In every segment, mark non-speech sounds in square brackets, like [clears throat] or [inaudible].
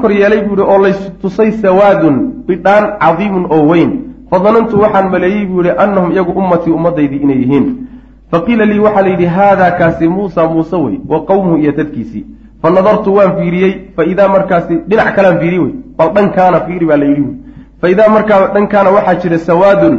kor yeelay buu yihi oo laystusay sawaadun bidhaan cadiimun oo weyn. Fadanantu waxaan maleeyey buu yihi annahum iyagu ummatii ummadaydii inay yihiin. Faqiila lii waxaa la yidhi haadaa kaasi muusa muuse wey wa qowmuhu iyo dadkiisii. Fa nadartu waan fiiriyey fa idaa markaasi dhinac kalaan fiiriye wey bal dhankaana fiiri baa la yidhi wey. Fa idaa markaa dhankaana waxaa jira sawaadun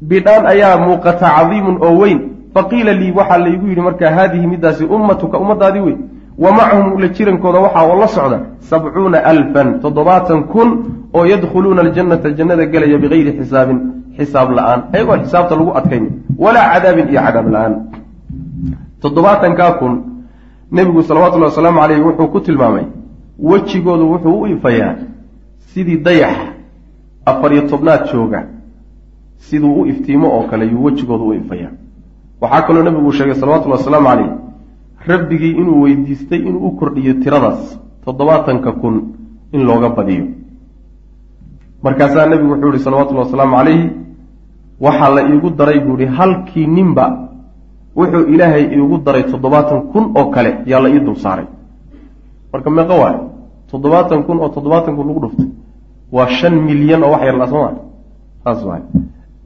bidhaan ayaa muuqata cadiimun oo weyn. Faqiila lii waxaa laygu yidhi markaa haadihi midaasi ummatuka ummadaadii wey wa macahum ula jirankooda waxaa oo la socda sabcuuna alfan toddobaatan kun oo yadkhuluuna aljannata jannada gelaya bigayri xisaabin xisaab la'aan. Ayagoo xisaabta lagu adkaynin. Walaa cadaabin iyo cadaab la'aan. Toddobaatankaa kun nebigu salawatullahi wasalaamu caleyh wuxuu ku tilmaamay wejigoodu wuxuu u ifayaa sidii dayax afar iyo tobnaad jooga siduu u iftiimo oo kale yuu wejigoodu u ifayaa. Waxaa kaloo nebigu sheegay salawatullahi wasalaamu caleyh rabbigii inuu weydiistay inuu u kordhiyo tiradaas toddobaatanka kun in looga badiyo. Markaasaa nebigu wuxuu yihi salawatullahi wasalaamu calayhi. Waxaa la iigu daray buu ihi halkii ninba wuxuu ilaahay iigu daray toddobaatan kun oo kale yaa la ii dul saaray. Marka meeqa waay toddobaatan kun oo toddobaatan kun lagu dhuftay waa shan milyan oo wax yarla soo maa saas waay.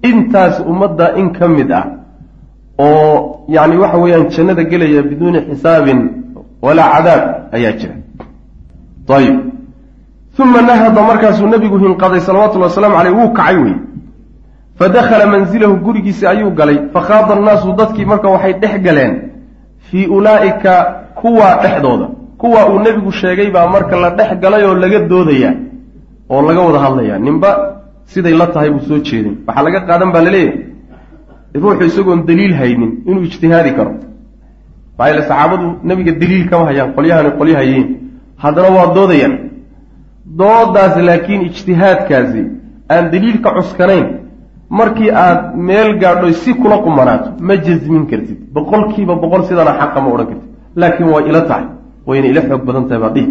Intaas ummadda in ka mid ah oo yacni waxa weeyaan jannada gelaya biduuni xisaabin walaa cadaab ayaa jira. Ayib uma nahada markaasuu nebigu hinqaday salawatullahi wasalaamu caleyh wuu kacay wey fadakhala manzilahu gurigiisi ayuu galay. Fakhaada annaasu dadkii marka waxay dhex galeen fii ulaa'ika kuwaa dhexdooda. Kuwaa uu nebigu sheegay baa marka la dhex galay oo laga doodaya oo laga wada hadlaya ninba siday la tahay buu soo jeedin. Waxaa laga qaadan baa la leeyahay ruuxu isagoon daliil haynin inuu ijtihaadi karo. Maxaa yeele saxaabadu nebiga daliil kama hayaan qolyahani qolyo hayiin haddana waa doodayaan. Doodaas laakiin ijtihaadkaasi aan daliilka cuskanayn markii aad meel gaadhoy si kula qumanaato ma jasmin kartid. Boqolkiiba boqol sidana xaqa ma odhan kartid. Laakiin way ila tahay wayna ila xoog badan tahay baa dhihi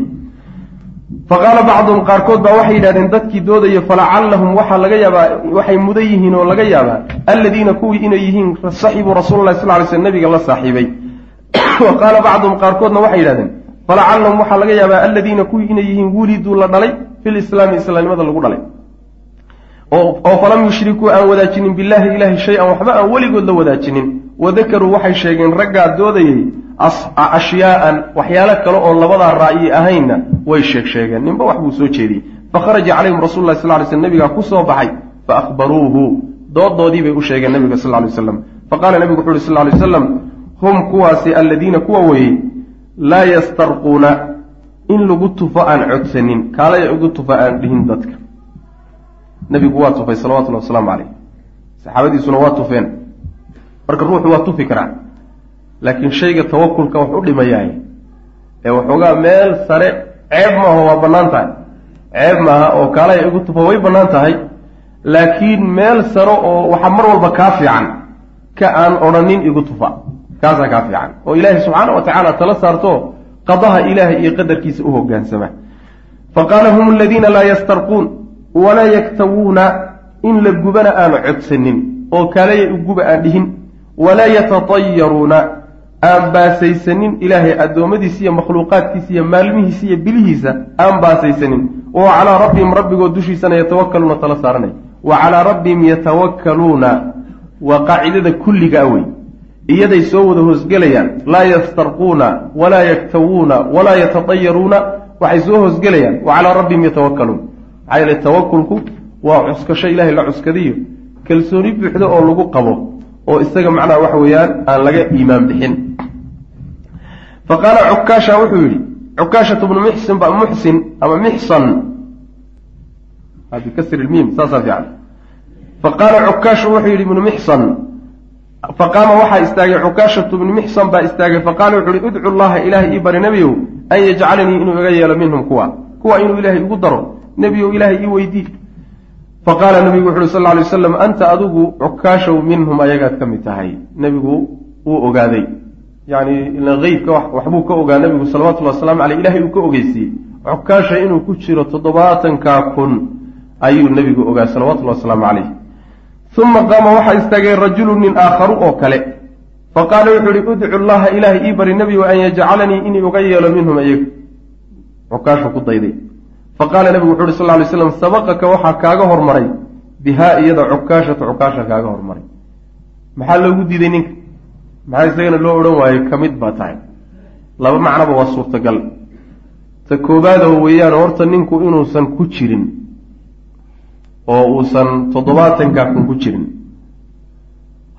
faqaala bacduhum qaarkood baa waxay yidhahdeen dadkii doodaya falacallahum waxaa laga yaabaa waxay mudan yihiin oo laga yaabaa alladiina kuwii inay yihiin saxibuu rasuulalahi sal ly sl nabiga la saaxiibay. [coughs] Wa qaala bacduhum qaarkoodna waxay yidhahdeen falacallahum waxaa laga yaabaa alladiina kuwii inay yihiin wuliduu la dhalay fi lislaami islaamnimada lagu dhalay. Oo falam yushrikuu aan wadaajinin billahi ilahi shay-an waxba aan weligood la wadaajinin wadakaruu waxay sheegeen raggaa doodayay ashyaaan waxyaalo kale oo labadaa ra'yi ahaynna way sheeg sheegeen. Ninba wax buu soo jeediyey. Fakharaja calayhim rasul lah sal ly sl nabigaa ku soo baxay faahbaruuhu doodoodii bay u sheegeen nabiga sal lay slam faqaala nabigu wuxu uhi sal lay waslam hum kuwaasi alladiina kuwa weeyey laa yastarquuna in lagu tufo aan codsanin kaalaya ugu tufa aan dhihin dadka. Nabigu waa tufay salawatullahi wasalaamu caleyh saxaabadiisuna waa tufeen marka ruuxu waa tufi karaa. Laakiin shayga tawakulka wax u dhimayaay ee waxoogaa meel sare ceeb maaha waa bannaan tahay. Ceeb maaha oo kaalaya igu tufa way bannaan tahay. Laakiin meel sare oo waxaa mar walba kaa fiican ka aan odhanin igu tufa kaasaa kaa fiican. Oo ilaahay subxaana wa tacaala tala saarto qadaha ilaahay iyo qadarkiisa u hogaansama faqaala hum aladiina laa yastarquun walaa yaktawuuna in la gubana aanu codsanin oo kaalaya iguba aan dhihin walaa yatatayaruuna aan baasaysanin ilaahay addoommadiisa iyo makhluuqaadkiisa iyo maalmihiisa iyo bilihiisa aan baasaysanin oo calaa rabbihim rabbigood dushiisana yatawakaluuna tala saaranay wa calaa rabbihim yatawakkaluuna waa qaacidada kulliga awey iyaday soo wada hoosgelayaan laa yastarquuna walaa yaktawuuna walaa yatatayaruuna waxay soo hoosgelayaan wa calaa rabbihim yatawakkaluun maxaa yeele tawakulku waa cuskasho ilaahay la cuskadiyo kalsooni buuxda oo lagu qabo oo isaga macnaha waxa weeyaan aan laga iimaan bixin. Fa qaala cukaasha wuxuu yidhi cukaashatu bnu muxsin ba muxsin ama mixsan bikasri lmiim saasaa fiican. Fa qaala cukaashu wuxuu yidhi ibnu mixsan faqaama waxaa istaagay cukaashatu bnu mixsan baa istaagay. Faqaala wuxu uhi udcu llaha ilaahay ii bari nebiyow an yajcalanii inuu iga yeelo minhum kuwa kuwa inuu ilaahay igu daro. Nebiyow ilaahay ii weydii faqaala nabigu wuxu uhi sal lay waslam anta adigu cukaashow minhum ayagaad ka mid tahay. Nebigu wuu ogaaday. Yani ila eybka waxbuu ka ogaa. Nebigu salawatullhi wasalaamu aleyh ilahay uu ka ogeysiiyey cukaasha inuu ku jiro toddobaatanka kun ayuu nebigu ogaa salawatullhi wasalaamu caleyh. Uma qaama waxaa istaagay rajulu nin aakharu oo kale. Faqaala wuxuu ihi udcu llaha ilaahay ii bari nebigu an yajcalanii inuu uga yeelo minhum ayaga cukaashu ku dayday faqaala nabigu wuxu uhi sal ly slam sabaqaka waxaa kaaga hormaray bihaa iyada cukaashatu cukaasha kaaga hormaray. Maxaa loogu diiday ninka? Maxaa isagana loo odhan waayo ka mid baa tahay. Laba macnoba waa suurtagal. Ta koobaadoo weeyaan horta ninku inuusan ku jirin oo uusan toddobaatankaa kun ku jirin.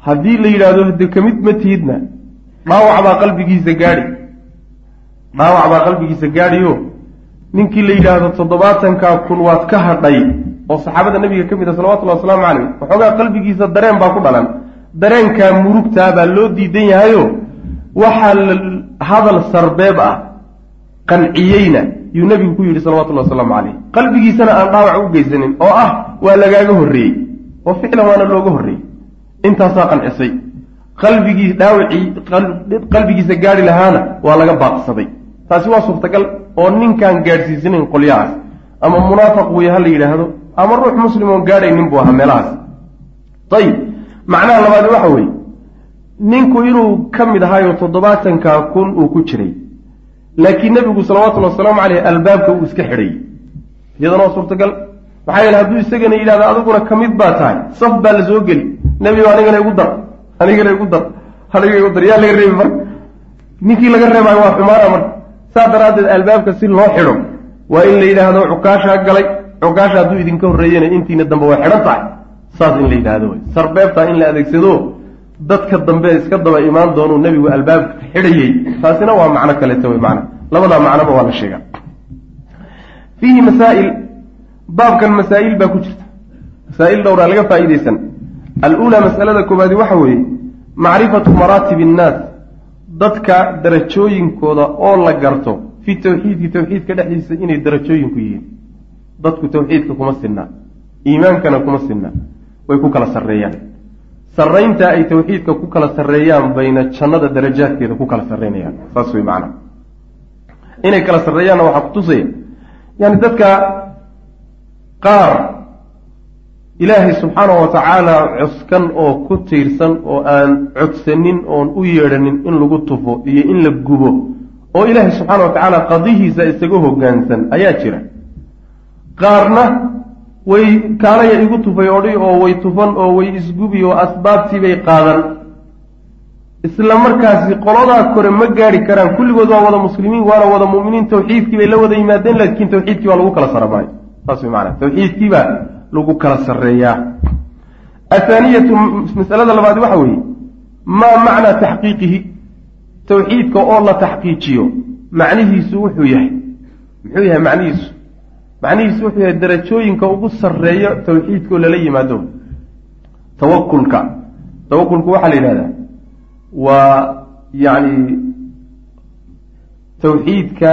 Haddii la yidhaahdo hade ka mid ma tihidna dhaawac baa qalbigiisa gaadhi. Dhaawac baa qalbigiisa gaadhiyo ninkii la yidhaahdo toddobaatankaa kun waad ka hadhay oo saxaabada nabiga ka mid a salawatullahi wasalaamu caleyh waxoogaa qalbigiisa dareen baa ku dhalan. Dareenkaa murugtaa baa loo diidan yahayo waxaa hadal sarbeeb ah qanciyeyna yuu nebigu ku yidhi salawatullahi wasalaamu caleyh qalbigiisana aan dhaawac u geysanin oo ah waa lagaaga horreeyey oo ficlan waana looga horreeyey. Intaasaa qancisay qalbigii dhaawacii qalbigiisa gaadhi lahaana waa laga baaqsaday taasi waa suurtagal oo ninkaan gaadhsiisanayn qolyahaas ama munaafaq wey ha la yidhaahdo ama ruux muslim oon gaadhaynin buu ahaa meelahaas. Ayib macnaha labaad waxa weeye ninku inuu ka mid ahaayo toddobaatanka kun uu ku jiray laakiin nebigu salawatullhi wasalaamu caleyh albaabka uu iska xidhay. Iyadana waa suurtagal. Maxaa yeele hadduu isagana yidhahdo adiguna ka mid baa tahay. Saf baa la soo geli. Nebigo anigana igu dar. Anigana igu dar. Aniga igu dar. Yaa laga reebi marka ninkii laga reebaayo waa xumaana marka saa daraaddeed albaabka si loo xidho waa in la yidhaahdo cukaashaa galay cukaasha hadduu idinka horreeyena intiina dambe way xidhan tahay saas in la yidhaahdo sarbeebtaa in la adeegsado dadka dambe iska daba imaan doonuu nebigu albaabka xidhayey taasina waa macno kaleeta wey macna labadaa macnoba waa la sheegaa. Fiihi masaa'il baabkan masaa'il baa ku jirta. Masaa'il dhowraa laga faa'iidaysan. Al-uulaa mas'alada koowaadi waxa weeye macrifatu maraatib innaas dadka darajooyinkooda oo la garto fi tawxiidki tawxiidka dhexdiisa inay darajooyinku yihiin. Dadku tawxiidka kuma sinnaa iimaankana kuma sinnaa way ku kala sarreeyaan. Sarraynta ay tawxiidka ku kala sarreeyaan bayna jannada darajaadkeeda ku kala sarreynayaan. Saas wey macana inay kala sarreeyaanna waxaa kutusaya yani dadka qaar ilaahay subxaanahu wa tacaala coskan oo ku tiirsan oo aan codsanin oon u yeedhanin in lagu tufo iyo in la gubo oo ilaahay subxaana wa tacaala qadihiisa isaga hoggaansan ayaa jira. Qaarna way kaalaya igu tufay odhi oo way tufan oo way isgubi oo asbaabtii bay qaadan. Isla markaasi qoladaa kore ma gaadhi karaan kulligood waa wada muslimiin waana wada mu'miniin tawxiidkii bay la wada yimaadeen laakiin tawxiidkii baa lagu kala saramaayo saas way macanaa tawxiidkiibaa lagu kala sarreeyaa. Athaaniyatu masalada labaad waxa weeye maa macnaa taxqiiqihi? Tawxiidka oo la taxqiijiyo macnihiisu wuxuu yahay muxuu yahay macnihiisu? Macnihiisu wuxuu yahay darajooyinka ugu sarreeyo tawxiidkaoo lala yimaado. Tawakulka. Tawakulku waxaa la yidhahdaa waa yacni tawxiidka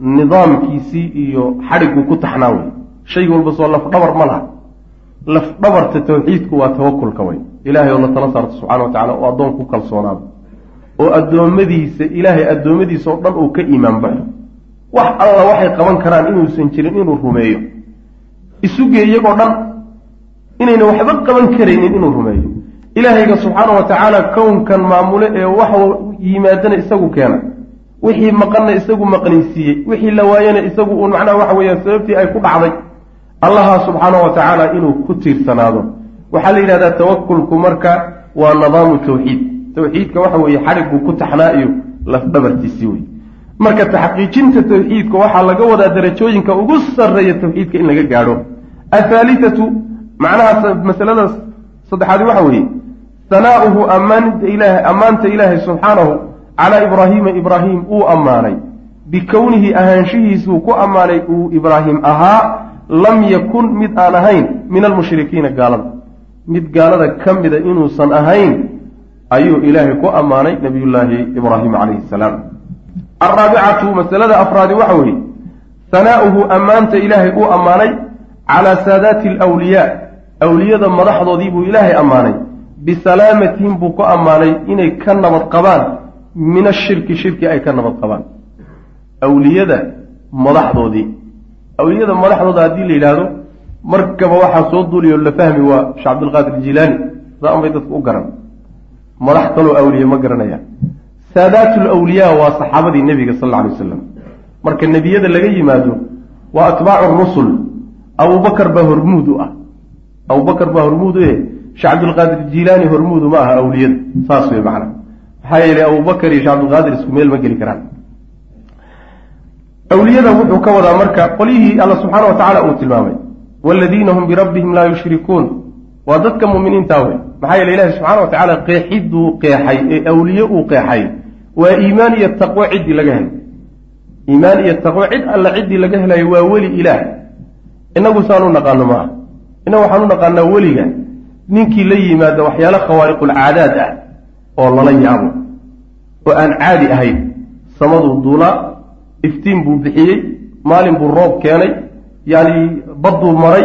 nidaamkiisii iyo xadhigu ku taxnaa wey shay walba soo lafdhabar ma laha. Lafdhabarta tawxiidku waa tawakulka wey ilahay oo la tala saarto subxana wa tacala oo addoon ku kalsoonaado. Oo addoommadiisa ilaahay addoommadiisa oo dhan uu ka iimaan baxo wax alla waxay qaban karaan inuusan jirin inuu rumeeyo. Isugee iyagoo dhan inayna waxba qaban karaynin inuu rumeeyo. Ilaahayga subxaana wa tacaala kownkan maamule ee wax yimaadana isagu keena. Wixii maqanna isagu maqnaysiiyey. Wixii la waayana isagu uun macnaha waxa weeyaan sababtii ay ku dhacday allaha subxaana wa tacaala inuu ku tiirsanaado. Waxaa la yidhahdaa tawakulku marka waa nidaamu tawxiid. Tawxiidka waxa weeye xadhigguu ku taxnaa iyo lafdhabartiisii wey marka taxqiijinta tawxiidka waxaa laga wadaa darajooyinka ugu sarreeya tawxiidka in laga gaadho. Athaalithatu macnaha masaladaas saddexaadi waxa weeye hanaa'uhu ammaanta ilaah ammaanta ilaahay subxaanahu calaa ibraahiima ibraahim uu ammaanay. Bikownihi ahaanshihiisuu ku ammaanay uu ibraahim ahaa lam yakun mid aan ahayn min almushrikiina gaalada mid gaalada ka mida inuusan ahayn ayuu ilaahay ku ammaanay nabiyullaahi ibraahim calayhi salaam. Alraabicatu masalada afraadi waxa weeye hanaa'uhu ammaanta ilaahay uu ammaanay calaa saadaati alwliyaa awliyada madaxdoodii buu ilaahay ammaanay. Bisalaamatihim buu ku ammaanay inay ka nabad qabaan. Min ashirki shirki ay ka nabad qabaan. Awliyada madaxdoodii awliyada madaxdooda haddii la yidhaahdo markaba waxaa soo duuliyo la fahmi waa sheekh cabdilqaadir jilaani saan bay dadku u garan. Madax kaloo awliye ma garanayaan. Saadaatu lwliyaa waa saxaabadii nebiga sal alla alay wasalam marka nebiyada laga yimaado waa atbaacu rusul. Abubakar baa hormuud u ah. Abubakar baa hormuud u eh. Shee cabdulqaadir jiilaani hormuudu ma aha awliyada saas wey macna. Maxaa yeelay abubakar iyo shee cabdulqaadir isku meel ma geli karaan awliyada wuxuu ka wadaa marka qolyihii alla subxaana wa tacaala uu tilmaamay waaladiina hum birabbihim laa yushrikuun. Waa dadka muminiinta wey. Maxaa yeele ilahi subxaana wa tacaala qeexiduu qeexay ee awliye uu qeexay. Waa iimaan iyo taqwo ciddii laga helay. Iimaan iyo taqwo cid alla ciddii laga helayo waa weli ilaah. Inagu saan u naqaano ma ah innagu waxaan u naqaanaa weliga. Ninkii la yimaada waxyaalo khawaariqulcaadaad ah oo lala yaabo. Oo aan caadi ahayn. Samaduu duulaa iftiin buu bixiyey maalin buu roob keenay yacni badduu maray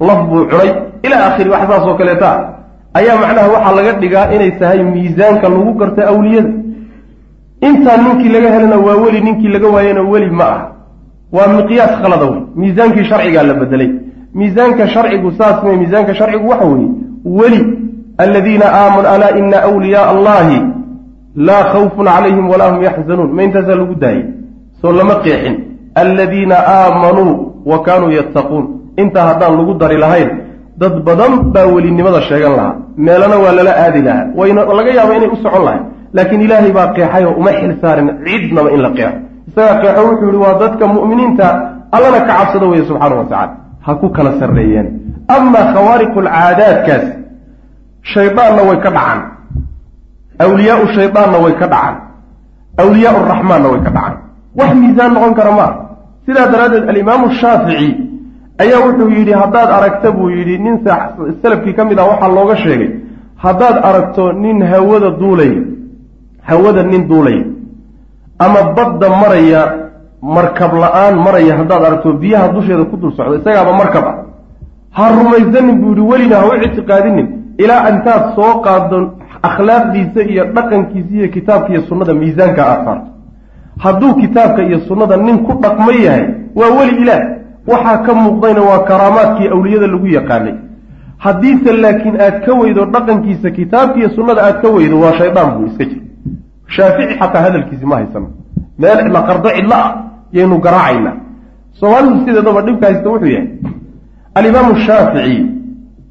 laf buu cunay ilaa akhiri wax saas oo kaleeta ayaa macnaha waxaa laga dhigaa inay tahay miisaanka lagu garta awliyada. Intaa ninkii laga helana waa weli ninkii laga waayena weli ma aha. Waa miqyaas khalada wey miisaankii sharcigaa la bedelay. Miisaanka sharcigu saas me miisaanka sharcigu waxa weeye weli aladiina aamanu alaa ina wliyaaa allahi laa khawfun calayhim walaa hum yaxzanuun. Ma intaasaa lagu daayay soo lama qeexin. Aladiina aamanuu wa kaanuu yattaquun. Intaa haddaan lagu dari lahayn dad badan baa welinimada sheegan lahaa. Meelana waa lala aadi lahaa. Wayna laga yaaba inay u socon lahay laakiin ilaahay baa qeexay oo uma xil saarin cidnaba in la qeexo. Isagaa qeexo wuxuu yihi waa dadka mu'miniinta allana ka cabsado weeye subxaana wa tacala ha ku kala sarreeyeen. Amaa khawaariqulcaadaadkaas shaydaanna way ka dhacaan. Awliyaau shaydaanna way ka dhacaan. Awliyaau raxmaanna way ka dhacaan wax miisaan noqon kara maa sidaa daraaddeed alimaamu shaafici ayaa wuxuu yidhi haddaad aragta buu yidhi nin salafkii ka mid ah waxaa looga sheegay. Haddaad aragto nin hawada duulaya hawada nin duulaya ama badda maraya markab la'aan maraya haddaad aragto biyaha dusheeda ku dul socdo isagaaba markab ah. Ha rumaysanin buu yidhi welina ha u ictiqaadinin. Ilaa intaad soo qaado akhlaaqdiisa iyo dhaqankiisa iyo kitaabka iyo sunnada miisaanka aad saarto hadduu kitaabka iyo sunnada nin ku dhaqma yahay waa weli ilaah. Waxaa ka muuqdayna waa karaamaadkii awliyada lagu yaqaanay. Haddiise laakiin aad ka weydo dhaqankiisa kitaabka iyo sunnada aad ka weydo waa shaydaan buu iska jira shaafici xataa hadalkiisi ma haysano meel cidla qardo cidla ah yaynu garaacaynaa soomaalidu sideedaba dhibka haysta wuxuu yahay alimaamu shaafici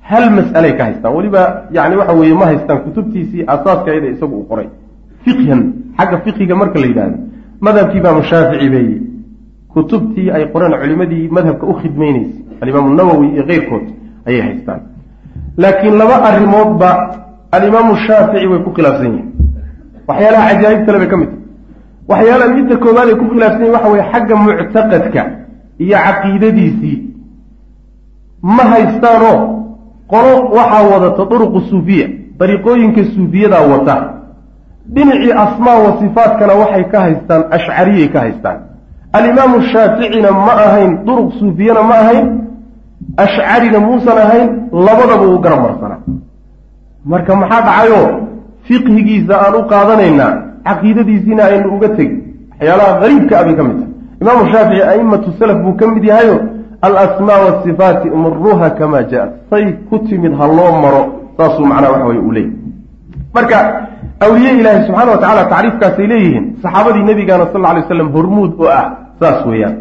hal mas'alay ka haystaan. Weliba yani waxa weeye ma haystaan kutubtiisii asaaskeeda isagu uu qoray. Fiqhan xagga fiqiga marka la yidhahdo madhabkii imaamu shaafici bay kutubtii ay qoreen culimadii madhabka u khidmaynaysay alimaamu nawowi iyo keyrkood ayay haystaan. Laakiin laba arrimoodba alimaamu shaafici way ku khilaafsan yihiin waxyaalaha cajaa'ibtale bay ka mid tahay. Waxyaalaha midda koowaad ay ku khilaafsan yihiin waxa weye xagga muctaqadka iyo caqiidadiisii. Ma haystaanoo qolo waxaa wadata duruqu suufiya dariiqooyinka suufiyadaa wata dhinacii asmaa wa sifaatkana waxay ka haystaan ashcariyay ka haystaan. Alimaamu shaaficina ma ahayn duruq suufiyana ma ahayn ashcarina muusan ahayn labadaba uu garab marsanaa. Marka maxaa dhacayoo? Fiqhigiisa aan u qaadanaynaa caqiidadiisiina aynu uga tegin waxyaalaha qariibka ah bay ka mid tahay. Imaamu shaafici a'immatu salaf buu ka mid yahayo alasmaa wasifaati umuruha kamaa jaa say ku timid ha loo maro saasuu macnaha waxa weye uu leeyay marka awliye ilaahi subxaana wa tacala tacriifkaasay leeyihiin. Saxaabadii nebigaana sal alay waslam hormuud oo ah saas weeyaan.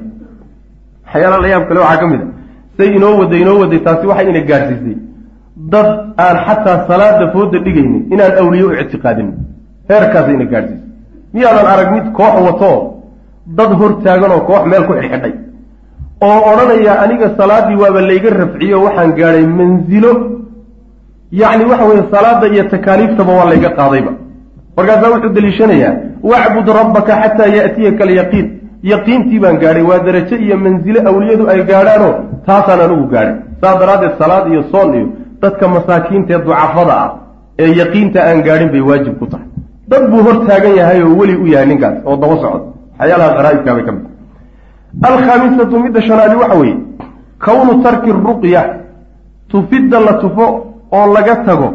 Waxyaala la yaab kale waxaa ka mid a say inoo waday inoo waday taasi waxay ina gaadhsiisay dad aan xataa salaada fooda dhigaynin inaan awliye u ictiqaadinin heerkaasay ina gaadhsiisay miyaadan arag mid koox wato dad hor taagan oo koox meel ku xidhxidhay oo odhanaya aniga salaadii waaba layga rafciyo waxaan gaadhay mansilo yacni waxa weeye salaada iyo takaaliiftaba waa layga qaadayba markaasaa wuxuu deliishanayaa wacbud rabbaka xataa ya'tiyaka alyaqiin. Yaqiintii baan gaadhay waa darajo iyo mansilo awliyadu ay gaadhaanoo taasaan anigu gaadhay. Saas daraaddeed salaad iyo soon iyo dadka masaakiinta ee ducafada ah ee yaqiinta aan gaadhin bay waajib ku tahay. Dad buu hor taagan yahay oo weli u yahay ninkaas oo daba socda waxyaalaha qaraa'ibkaa bay ka mid alkhaamisatu midda shanaadi waxa weeye kownu tarki ruqya tufidda la tufo oo laga tago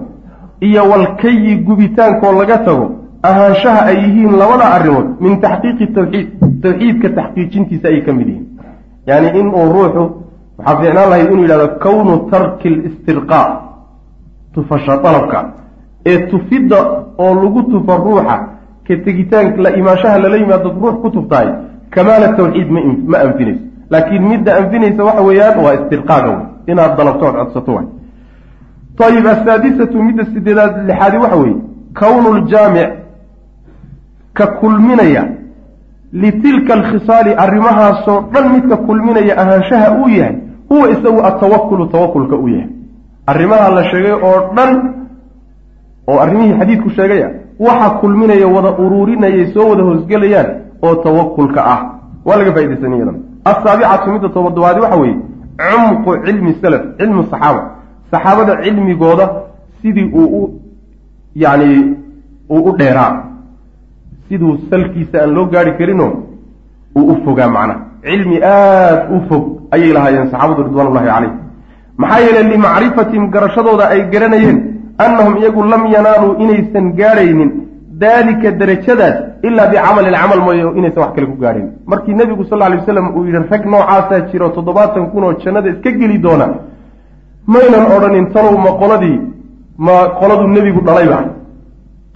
iyo walkayi gubitaankaoo laga tago ahaanshaha ay yihiin labada arrimood min taxqiiqi tawxiid tawxiidka taxqiijintiisa ayay ka mid yihiin. Yacni inuu ruuxu waxaa fiicnaan lahayd inuu yidhahdo kownu tarki listirqaa tufasha dalabka. Ee tufidda oo lagu tufa ruuxa ka tegitaanka la imaanshaha lala yimaado ruux ku tuftaay kamaala tawxiid ma anfinayso. Laakiin midda anfinaysa waxa weeyaan waa istirqaaga wey inaad dalabto ood codsato way ayib asaadisatu midda sideedaad lixaadi waxa weeye kownu ljaamic ka kulminaya litilka alkhisaali arrimahaasoo dhan midka kulminaya ahaanshaha uu yahay huwa isagu atawakulu tawakulka uu yahay arrimaha la sheegay oo dhan oo arrimihii xadiidku sheegaya waxa kulminaya wada uruurinayay soo wada hoosgelayaan oo tawakulka ah waa laga faa'idaysan iyadan asaabicatu midda tobadobaadi waxa weeye cumqu cilmi salaf cilmu saxaaba saxaabada cilmigooda sidii uu u yacni uu u dheeraa siduu salkiisa aan loo gaari karinoo uu u fogaa macnaha cilmi aada u fog ayay lahaayeen saxaabadu ridwaanullahi calayh maxaa yeelay limacrifatihim garashadooda ay garanayeen annahum iyagu lam yanaaluu inaysan gaadhaynin daalika derajadaas ilaa bicamalin camal mooye inaysan wax kale ku gaadhin markii nebigu sal lla lay waslam uu yidhi rag noocaasaa jiro toddobaatan kun oo jannada iska geli doona maynan odhanin talow ma qoladii ma qoladuu nebigu dhalayba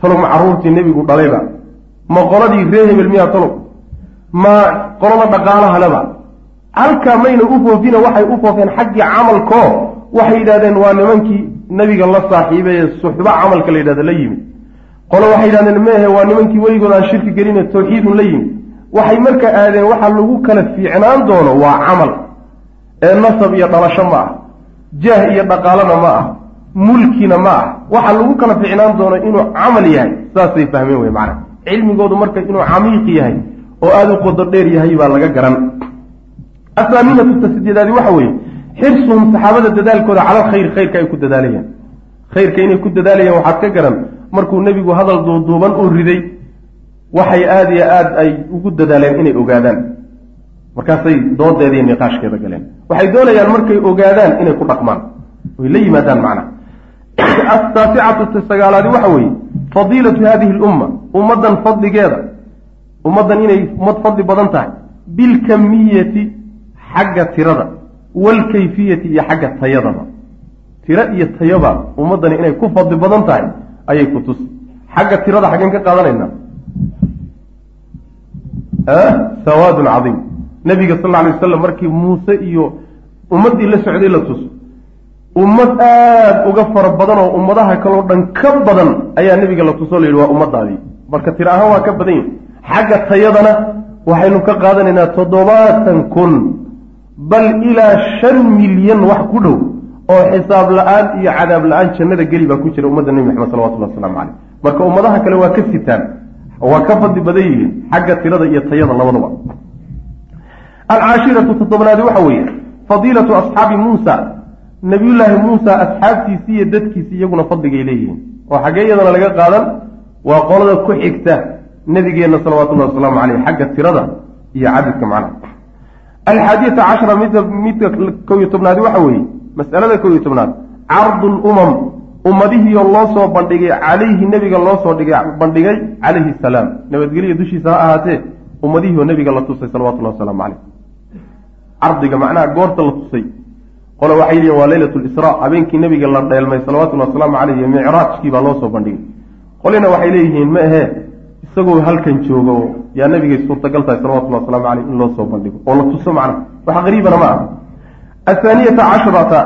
talow ma carruurtii nebigu dhalayba ma qoladii ree hebel miyaa talow. Ma qolada dhaqaalahaleba halkaa mayna u foofina waxay u foofeen xaggii camalkoo waxay yidhahdeen waa nimankii nebiga la saaxiibay ee suxba camalka la yidhahda la yimid. Qolo waxay yidhahdeen meehe waa nimankii weligood aan shirki geline tawxiidun la yimid. Waxay marka aadeen waxaa lagu kala fiicnaan doono waa camal ee nasab iyo dhalasho ma ah jaah iyo dhaqaalona ma ah mulkina ma ah. Waxaa lagu kala fiicnaan doono inuu camal yahay saasay fahmeen wey macana cilmigoodu marka inuu camiiq yahay oo aada u qodo dheer yahay baa laga garan. Asaaminatu tasideedaadi waxa weeye xirsuhum saxaabada dadaalkooda cala alkhayr khayrka ay ku dadaalayaan. Khayrka inay ku dadaalayaan waxaad ka garan markuu nebigu hadal duuduuban u riday waxay aada iyo aada ay ugu dadaaleen inay ogaadaan markaasay doodeeda iyo niqaashkeeda galeen. Waxay doonayaan markay ogaadaan inay ku dhaqmaan. Oy la yimaadaan macnaha [clears throat] astaasicatu tasagaalaadi waxa weeye fadiilatu hadihi lumma ummaddan fadligeeda ummaddan inay ummad fadli badan tahay bilkamiyati xagga tirada waalkayfiyati iyo xagga tayadaba. Tiro iyo tayaba ummaddani inay ku fadli badan tahay ayay ku tusi xagga tirada xaggeen ka qaadanaynaa. Sawaadun cadiim nabiga sal alay wasalam markii muuse iyo ummaddii la socday la tuso. Ummad aada uga fara badan oo ummadaha kaloo dhan ka badan ayaa nebiga la tuso la yidhi waa ummadaadii. Marka tiro ahaan waa ka badan yihi xagga tayadana waxaynu ka qaadanaynaa toddobaatan kun bal ilaa shan milyan wax ku dhow oo xisaab la'aan iyo cadaab la'aan jannada geli baa ku jira ummadda nebi maxamed salawatullah waslamu caleyh marka ummadaha kale waa ka sitaan waa ka fadli badan yihiin xagga tirada iyo tayada labadaba alcaashiratu toddobnaadi waxa weeye fadiilatu asxaabi muusa. Nabiyullaahi muusa asxaabtiisi iyo dadkiisi iyaguna fadligay leeyihiin. Oo xaggee iyadana laga qaadan waa qolada ku xigta nabigeenna salawatullahi wasalaamu caleyh xagga tirada iyo cadadka macnaha. Alxaadiyata cashara midda midka kow iyo tobnaadi waxa weeye mas'alada kow iyo tobnaad cardu lumam ummadihiioo loo soo bandhigay calayhi nebiga loo soo dhigay bandhigay calayhi salaam. Nabadgelya dushiisa ha ahaatee ummadihii oo nebiga la tusay salawatullahi wasalaamu caleyh cardiga macnaha goorta la tusay. Qole waxay leeyihiin waa leylat lisraa habeenkii nebiga la dheelmay salawatullahi wasalaamu caleyh iyo micraajkii baa loo soo bandhigay. Qolina waxay leeyihiin ma ahee isagoo halkan joogo yaa nabigay suurtagal tahay salawatullahi wasalaamu caleyh in loo soo bandhigo? Oo la tuso macnaha. Wax qariibana ma aha. Athaaniyata casharata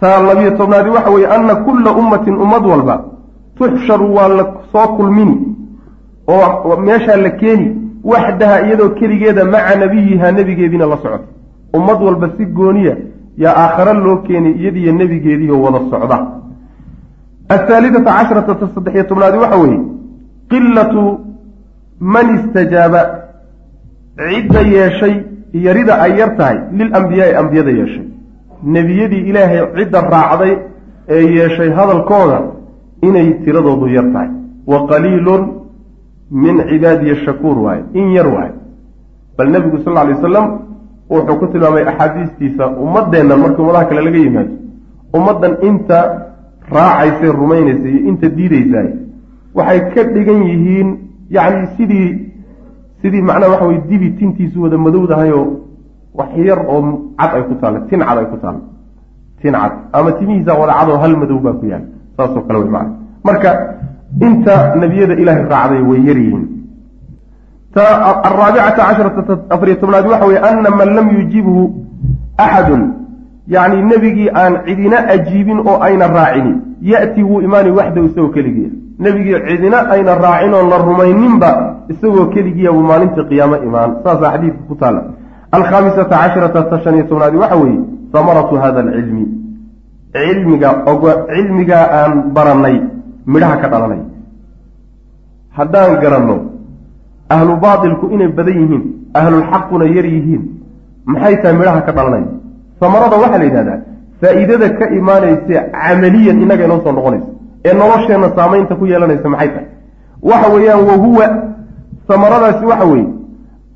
ta labiyo tobnaadi waxa weeye ana kulla ummatin ummad walba tuxsharu waa la soo kulmini oo meeshaa la keeni waxdaha iyadoo keligeeda maca nabiyiha nebigeediina la socota ummad walba si gooniya yaa aakhare loo keeni iyadiyo nebigeediioo wada socda. Athaalidata casharata ta saddexiyo tobnaadi waxa weeye qilatu man istajaaba cidda yeeshay yarida ay yar tahay lilambiyaai ambiyada yeeshay. Nebiyadii ilaahay cidda raacday ee yeeshay hadalkooda inay tiradoodu yar tahay. Wa qaliilun min cibaadiya shakuur waaye in yar waaye. Bal nebigu sal lla lay wasalam wuxuu ku tilmaamay axaadiistiisa ummaddeennan markii ummadaha kale laga yimaado. Ummaddan inta raacaysay rumaynaysa iyo inta diidaysaay waxay ka dhigan yihiin yacni sidii sidii macnaha waxa weye dibi tintiisu wada madowdahayoo wax yar oo cad ay ku taalla tin cad ay ku taalla tin cad. Ama timihiisa wada cadoo hal madow baa ku yaalla saasoo kale wey macana marka inta nebiyada ilaahay raacday way yar yihiin araabicata casharata afariyo tobnaad waxa weye ana man lam yujibhu axadun yacni nebigii aan cidina ajiibin oo ayna raacini ya'ti wuu imaani waxdahu isagoo keligiia nebigii cidina ayna raacin oon la rumayninba isagoo keligiya buu maalintii qiyaamo imaan saasaa xadiidka ku taala alkhaamisata casharata ta iyo tobnaadi waxa weeye samaratu hada alcilmi cilmiga cilmigaa aan barannay midhaha ka dhalanay haddaan garanno ahlu baatilku inay badan yihiin ahlulxaquna yar yihiin maxay tahay midhaha ka dhalanaya samarada waxaa la yidhahdaa faa'iidada ka imaanaysa camaliyan innaga inoo soo noqonaysa ee nolosheenna saamaynta ku yeelanaysa maxay tahay? Waxa weeyaan wahuwa samaradaasi waxa weeye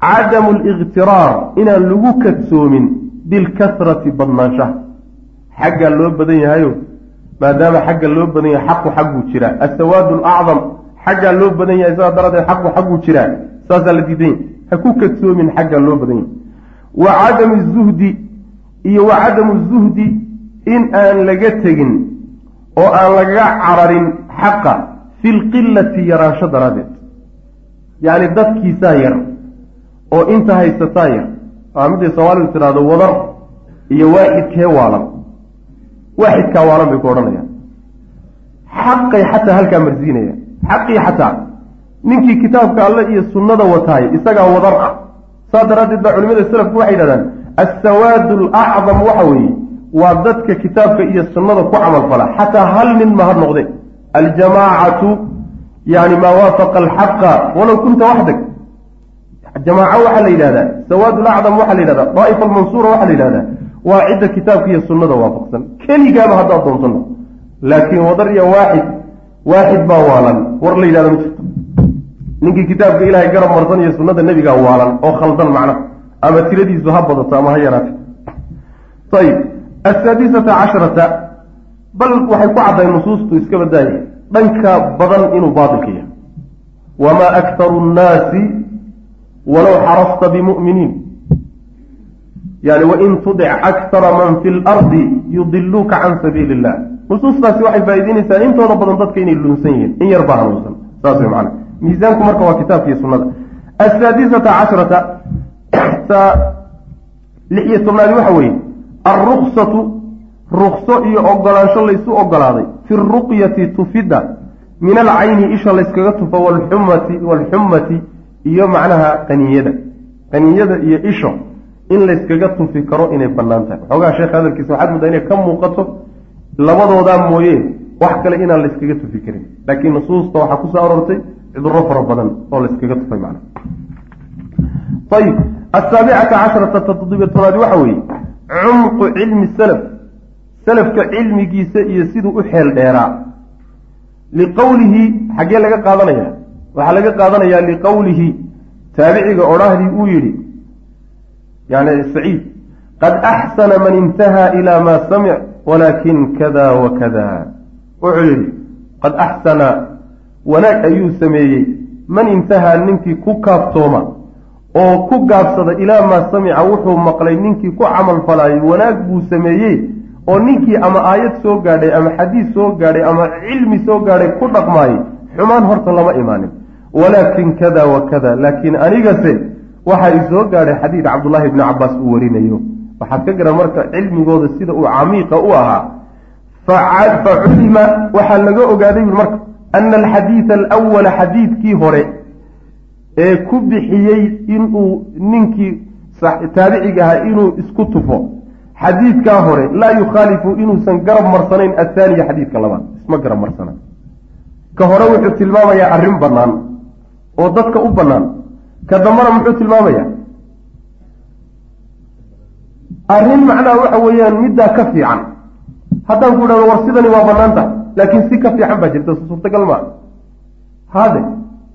cadamu aliktiraar inaan lagu kadsoomin bilkasrati badnaanshaha xaggaa loo badan yahayo maadaama xagga loo badan yahay xaqu xagguu jiraa. Asawaadu alacdam xaggaa loo badan yahay sidaa daradeed xaqu xagguu jiraa saasaa la diidan yahy ha ku kadsoomin xaggaa loo badan yahay. Wa cadamu zuhdi iyo wa cadamu zuhdi in aan laga tegin oo aan lagaga cararin xaqa fi lqilati yaraansho daraaddeed. Yacni dadkiisaa yar oo inta haysataa yar waa miday soomaalidu tidhaahdo wadar iyo waaxidkee waalan. Waaxidkaa waalan bay ku odhanayaan. Xaqay xataa halkaa marsiinaya xaqii xataa ninkii kitaabka alle iyo sunnada wataay isagaa wadar ah. Saa daraaddeed baa culimada selafku waxay yidhahdaan assawaadu alacdam waxa weeye waa dadka kitaabka iyo sunnada ku camalfala xataa hal nin ma ha noqde. Aljamaacatu yani maa waafaqa alxaqa walow kunta waxdag jamaaco waxaa la yidhahdaa sawaad lacdam waxaa la yidhahdaa daa'ifa almansuura waxaa la yidhahdaa waa cidda kitaabka iyo sunnada waafaqsan. Keligaaba haddaad doonsanno laakiin wadar iyo waaxid waaxid baa waalan. War la yidhahdo ma jirto ninkii kitaabka ilaahay garab marsan iyo sunnada nebigaa waalan oo khaldan macnaha ama tiradiisu ha badato ama ha yaraate ayib asaadisata casharata. Bal waxay ku caddahay nusuustu iska badaaya dhanka badan inuu baatilka yahay. Wamaa aktaru nnaasi walow xarasta bimu'miniin. Yani wain tudic aktara man fi lardi yudiluuka can sabiili illah nusuustaasi waxay faa'ideynaysaa intooda badan dadka inay lunsan yihiin in yar baa hanuunsan saas way macana miisaanku marka waa kitaabka iyo sunnada. Asaadisata casharata lix iyo tobnaadi waxa weeye alruksatu rukso iyo ogolaansho laysu ogolaaday. Fi ruqyati tufidda min alcayni isha layskaga tufo walxumati walxumati iyo macnaha qaniyada qaniyada iyo isho in layskaga tufi karo inay bannaan tahay waxoogaa sheekh hadalkiisa waxaad muddaa inay ka muuqato labadoodaa mooye wax kale inaan layskaga tufi karin. Laakiin nusuusta waxaa ku soo arortay cudurro fara badan oo layskaga tufay macna. Ayib asaabicata casharata toddobiyo tobnaadi waxa weeye cumqu cilmi salaf salafka cilmigiisa iyo siduu u xeel dheeraa. Liqowlihi xaggee laga qaadanaya waxaa laga qaadanayaa liqowlihi taabiciga odhaahdii uu yidhi yani saciid qad axsana man intahaa ilaa maa samic walaakin kada wa kada wuxuu yidhi qad axsana. Wanaag ayuu sameeyey. Man intahaa ninkii ku kaaftooma oo ku gaabsada ilaa maa samica wuxuu maqlay ninkii ku camal falaayay wanaag buu sameeyey oo ninkii ama aayad soo gaadhay ama xadiis soo gaadhay ama cilmi soo gaadhay ku dhaqmaayay xumaan horta lama imaanin. Walaakin kada wa kada laakiin anigase waxaa i soo gaadhay xadiid cabdullaahi ibni cabaas uu warinayo waxaad ka garan marka cilmigooda sida uu camiiqa u ahaa. Fa culima waxaa laga ogaaday marka ana alxadiida alawala xadiidkii hore ee ku bixiyey inuu ninkii taabiciga ahaa inuu isku tufo. Xadiidkaa hore laa yukhaalifu inuusan garab marsanayn athaaniya xadiidka labaad. Isma garab marsana. Ka hore wuxuu tilmaamayaa arrin bannaan oo dadka u bannaan. Ka dambana muxuu tilmaamayaa arrin macnaha waxa weeyaan middaa ka fiican. Haddaan ku idhahdo war sidani waa bannaanta laakiin si ka fiican baa jirta suurtagal maa haade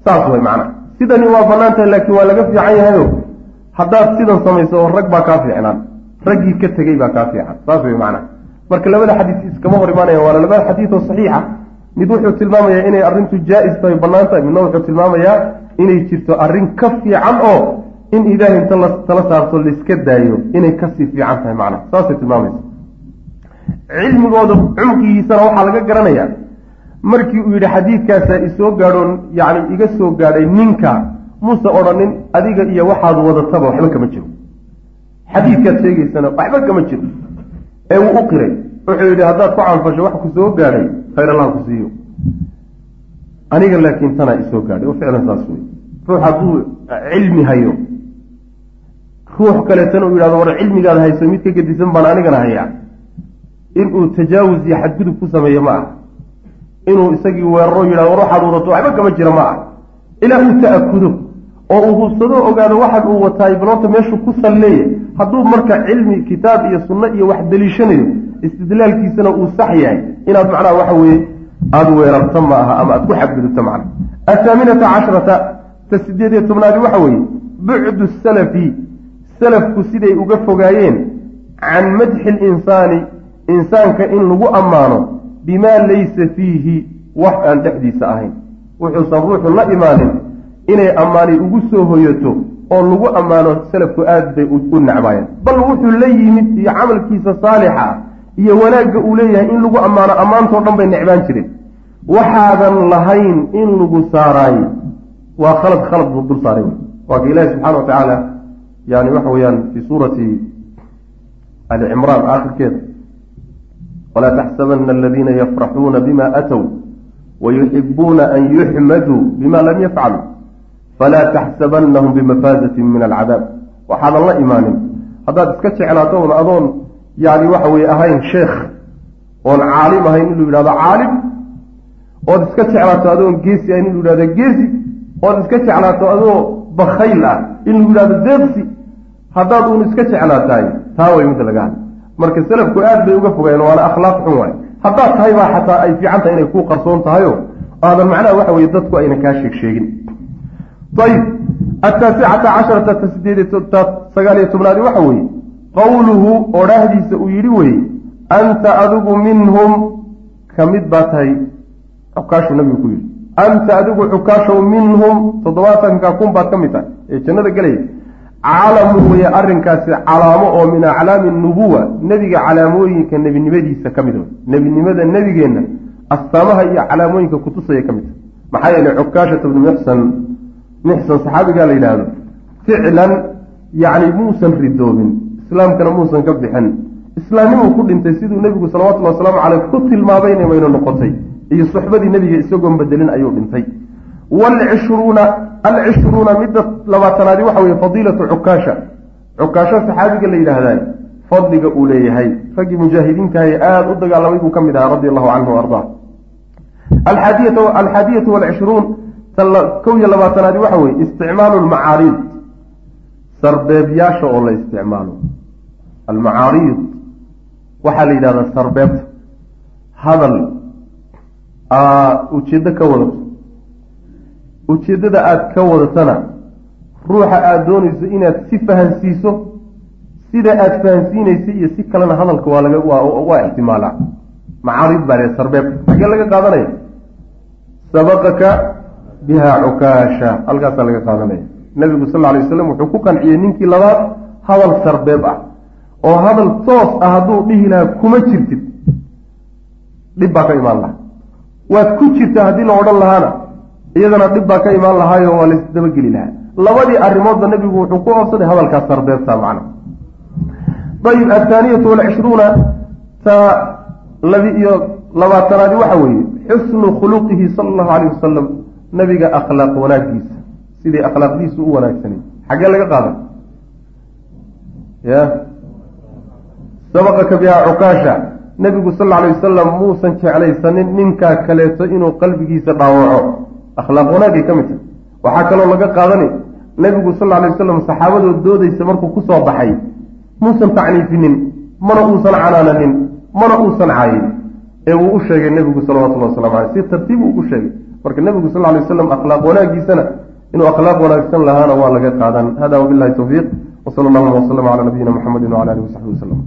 saas way macnaha sidani waa bannaan tahay laakiin waa laga fiican yahayo haddaad sidan samayso oo rag baa kaa fiicnaan. Raggii ka tegey baa kaa fiican saas way macnaha marka labada xadiis iskama hor imaanaya waana labada xadiis oo saxiixa. Mid wuxuu tilmaamayaa inay arrintu jaa-is tahay bannaan tahay midna wuxuu tilmaamayaa inay jirto arrin ka fiican oo in ilaahay inta la tala saarto laiska daayo inay ka sii fiican tahay macnaha. Saasay tilmaamaysa. Cilmigooda cumqigiisana waxaa laga garanayaa. Markii uu yidhi xadiidkaasaa isoo gaadhoon yacni iga soo gaadhay ninka muuse odhanin adiga iyo waxaad wadataba waxba kama jiro. Xadiidkaad sheegaysana waxba kama jiro. Ee wuu u qiray. Wuxuu yidhi haddaad ku canfasho wax ku soo gaadhay khayr allah ku siiyo. Aniga laakiin tanaa isoo gaadhay oo ficlan saas wey ruux hadduu cilmi hayo ruux kaleetana uu yidhahdo war cilmigaad hayso mid ka gedisan baan anigana hayaa. Inuu tajaawuz iyo xadgudub ku sameeyo ma ah inuu isagii weeraro yidhahdo war waxaad wadato waxba kama jira ma ah ilaa uu ta'akudo oo uu hubsado ogaado waxan uu wataay baloorta meeshuu ku salleeya hadduu marka cilmi kitaab iyo sunno iyo wax deliishanayo istidlaalkiisana uu sax yahay. Inaad macnaha waxa weeye aada weerarto ma aha ama aada ku xadgudubto macna athaaminata casharata ta sideed iyo tobnaadi waxa weeye bucdu salafi salafku siday uga fogaayeen can madxi linsaani insaanka in lagu ammaano bimaa laysa fiihi wax aan dhexdiisa ahayn. Wuxuusan ruuxu la imaanin inay ammaani ugu soo hoyato oo lagu ammaano salafku aad bay u necbaayeen bal wuxuu la yimid iyo camalkiisa saalixa iyo wanaagga uu leeyahay in lagu ammaano ammaantoo dhan bay necbaan jireen. Waxaadan lahayn in lagu saaraayo waa khalad khalad buu dul saaray. Waa ka ilaahi subxana wa tacaala yani waxa weeyaan fii suurati ali cimraan aakhirkeeda walaa taxsabana aladiina yafraxuuna bima aatow wayuxibuuna an yuxmaduu bima lam yafcaluu falaa taxsabanahum bimafaazatin min alcadaab. Waxaadan la imaanin haddaad iska jeclaato un adoon yani waxa weye ahayn sheekh oon caalim ahayn inuu yidhahdo caalim ood iska jeclaato adoon geesi ahayn inuu yidhahdo geesi ood iska jeclaato adoo bakayl ah in lagu yidhahdo deeqsi haddaad uun iska jeclaatahay taa way midda laga hadla marka salafku aad bay uga fogayeen waana akhlaaq xun waay. Haddaad tahay baa xataa ay fiican tahay inay kuu qarsoon tahayo aadan macnaha waxa weye dadku ayna kaa sheeg sheegin ayib ataasicata casharata ta sideed sagaal iyo tobnaadi waxa weeye qowluhu odhaahdiisa uu yidhi weye anta adigu minhum. Ka mid baa tahay xukaashuu nabigu ku yidhi anta adigu xukaashow minhum toddobaatanka kun baad ka mid tahay ee jannada gelaya calamu weye arrinkaasi calaamo oo min aclaami nubuwa nebiga calaamooyinka nebinimadiisa ka mid nebinimada nebigeenna astaamaha iyo calaamooyinka kutusaya ka mid maxaa yeelay xukaashata bnu muxsan muxsan saxaabigaa la yidhaahdo ficlan yacni muusan ridoobin islaamkana muusan ka bixin islaamnimuu ku dhintay siduu nebigu salawatullhi wasalaamu caleyh ku tilmaabayna mayna noqotay iyo suxbadii nebiga isagoon bedelin ayuu dhintay. Waalcishruuna alcishruuna midda labaatanaadi waxa weye fadiilatu cukaasha. Cukaasho saxaabiga la yidhaahdaa fadliga uu leeyahay. Raggii mujaahidiintahay aada u dagaalamay buu ka mid ahaa radi allahu canhu ardaa. Alxaadiyatu walcishruun kow iyo labaatanaadi waxa weye isticmaalu lmacaariid sarbeebyaasha oo la isticmaalo. Almacaariid waxaa la yidhahdaa sarbeebta. Hadal ujeeddo ka wadato ujeeddada aada ka wadatana ruuxa aada doonayso inaad si fahansiiso sida aada fahansiinaysa iyo si kalena hadalka waa laga waa ixtimaalaa. Macaariid baa le sarbeeb. Xagee laga qaadanaya? Sabaqaka biha cukaasha. Halkaasaa laga qaadanaya. Nabigu sal alay waslam wuxuu ku qanciyey ninkii labaad hadal sarbeeb ah. Oo hadal toos ah hadduu dhihi lahaa kuma jirtid. Dhib baa ka imaan lahaa waad ku jirtaa haddii la odhan lahaana? Iyadana dhib baa ka imaan lahaayo waa laisdabageli lahaa. Labadii arrimoodba nebigu wuxuu ku oobsaday hadalkaas sarbeebta macna. Ayib athaaniyatu walcishruuna ta labi iyo labaatanaadi waxa weeye xusnu khuluqihi sala allahu alayh wasalam nabiga akhlaaq wanaagiisa siday akhlaaqdiisu u wanaagsanay. Xaggee laga qaadan. Ya. Sabaqaka biha cukaasha nebigu sal alay wasalam muusan jeclaysanin ninkaa kaleeto inuu qalbigiisa dhaawaco. Akhlaaq wanaagay ka mid tahay. Waxaa kaloo laga qaadanay nebigu sal alay wasalam saxaabadood doodaysa markuu ku soo baxay. Muusan tacniifinin mana uusan canaananin mana uusan caayin. Ee wuu u sheegay nebigu salawatullahi waslamu aleyh si tartiib uu u sheegay. Marka nebigu sal alay wasalam akhlaaq wanaagiisana inuu akhlaaq wanaagsan lahaana waa laga qaadan. Hada wabillahi tawfiiq. Wsala allahuma waslama calaa nabiyina muxamedi wacala alihi wasaxbi wasalam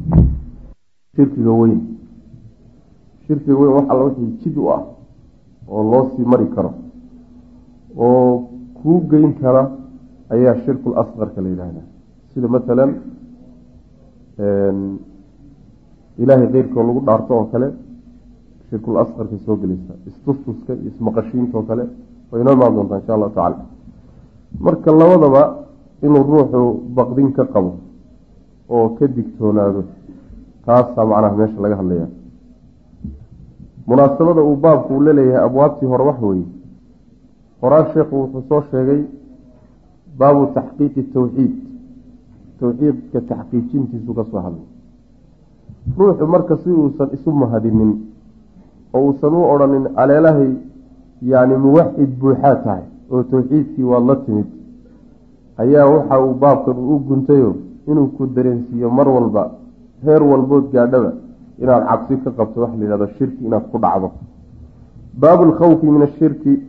shirkiga weyn. Shirkiga weyn wax alla wixii jid u ah oo loo sii mari karo. Oo kuu geyn kara ayaa shirkul asqarka la yidhaahda sida masalan ilaahay keyrkoo lagu dhaarto oo kale shirkul asqarka soo gelaysa istustuska iyo ismaqashiinta oo kale way inoo imaan doontaa insha allahu tacala marka labadaba inuu ruuxu baqdin ka qabo oo ka digtoonaado taasaa macnaha meesha laga hadlaya munaasabada uu baabku uu la leeyahay abwaabtii hore wax weeye. Horaa sheekhu wuxuu soo sheegay baabu taxqiiqi tawxiid. Tawxiidka taxqiijintiisu ka soo hadlay ruuxu marka si uusan isu mahadinin oo uusan u odhanin aleelahay yacni muwaxid buuxaa tahay oo tawxiidkii waad la timid ayaa waxa uu baabkan uu u guntayo inuu ku dareensiiyo mar walba heer walbood gaadhaba inaad cabsi ka qabto waxa la yihahdo shirki inaad ku dhacdo. Baabu lkhawfi min ashirki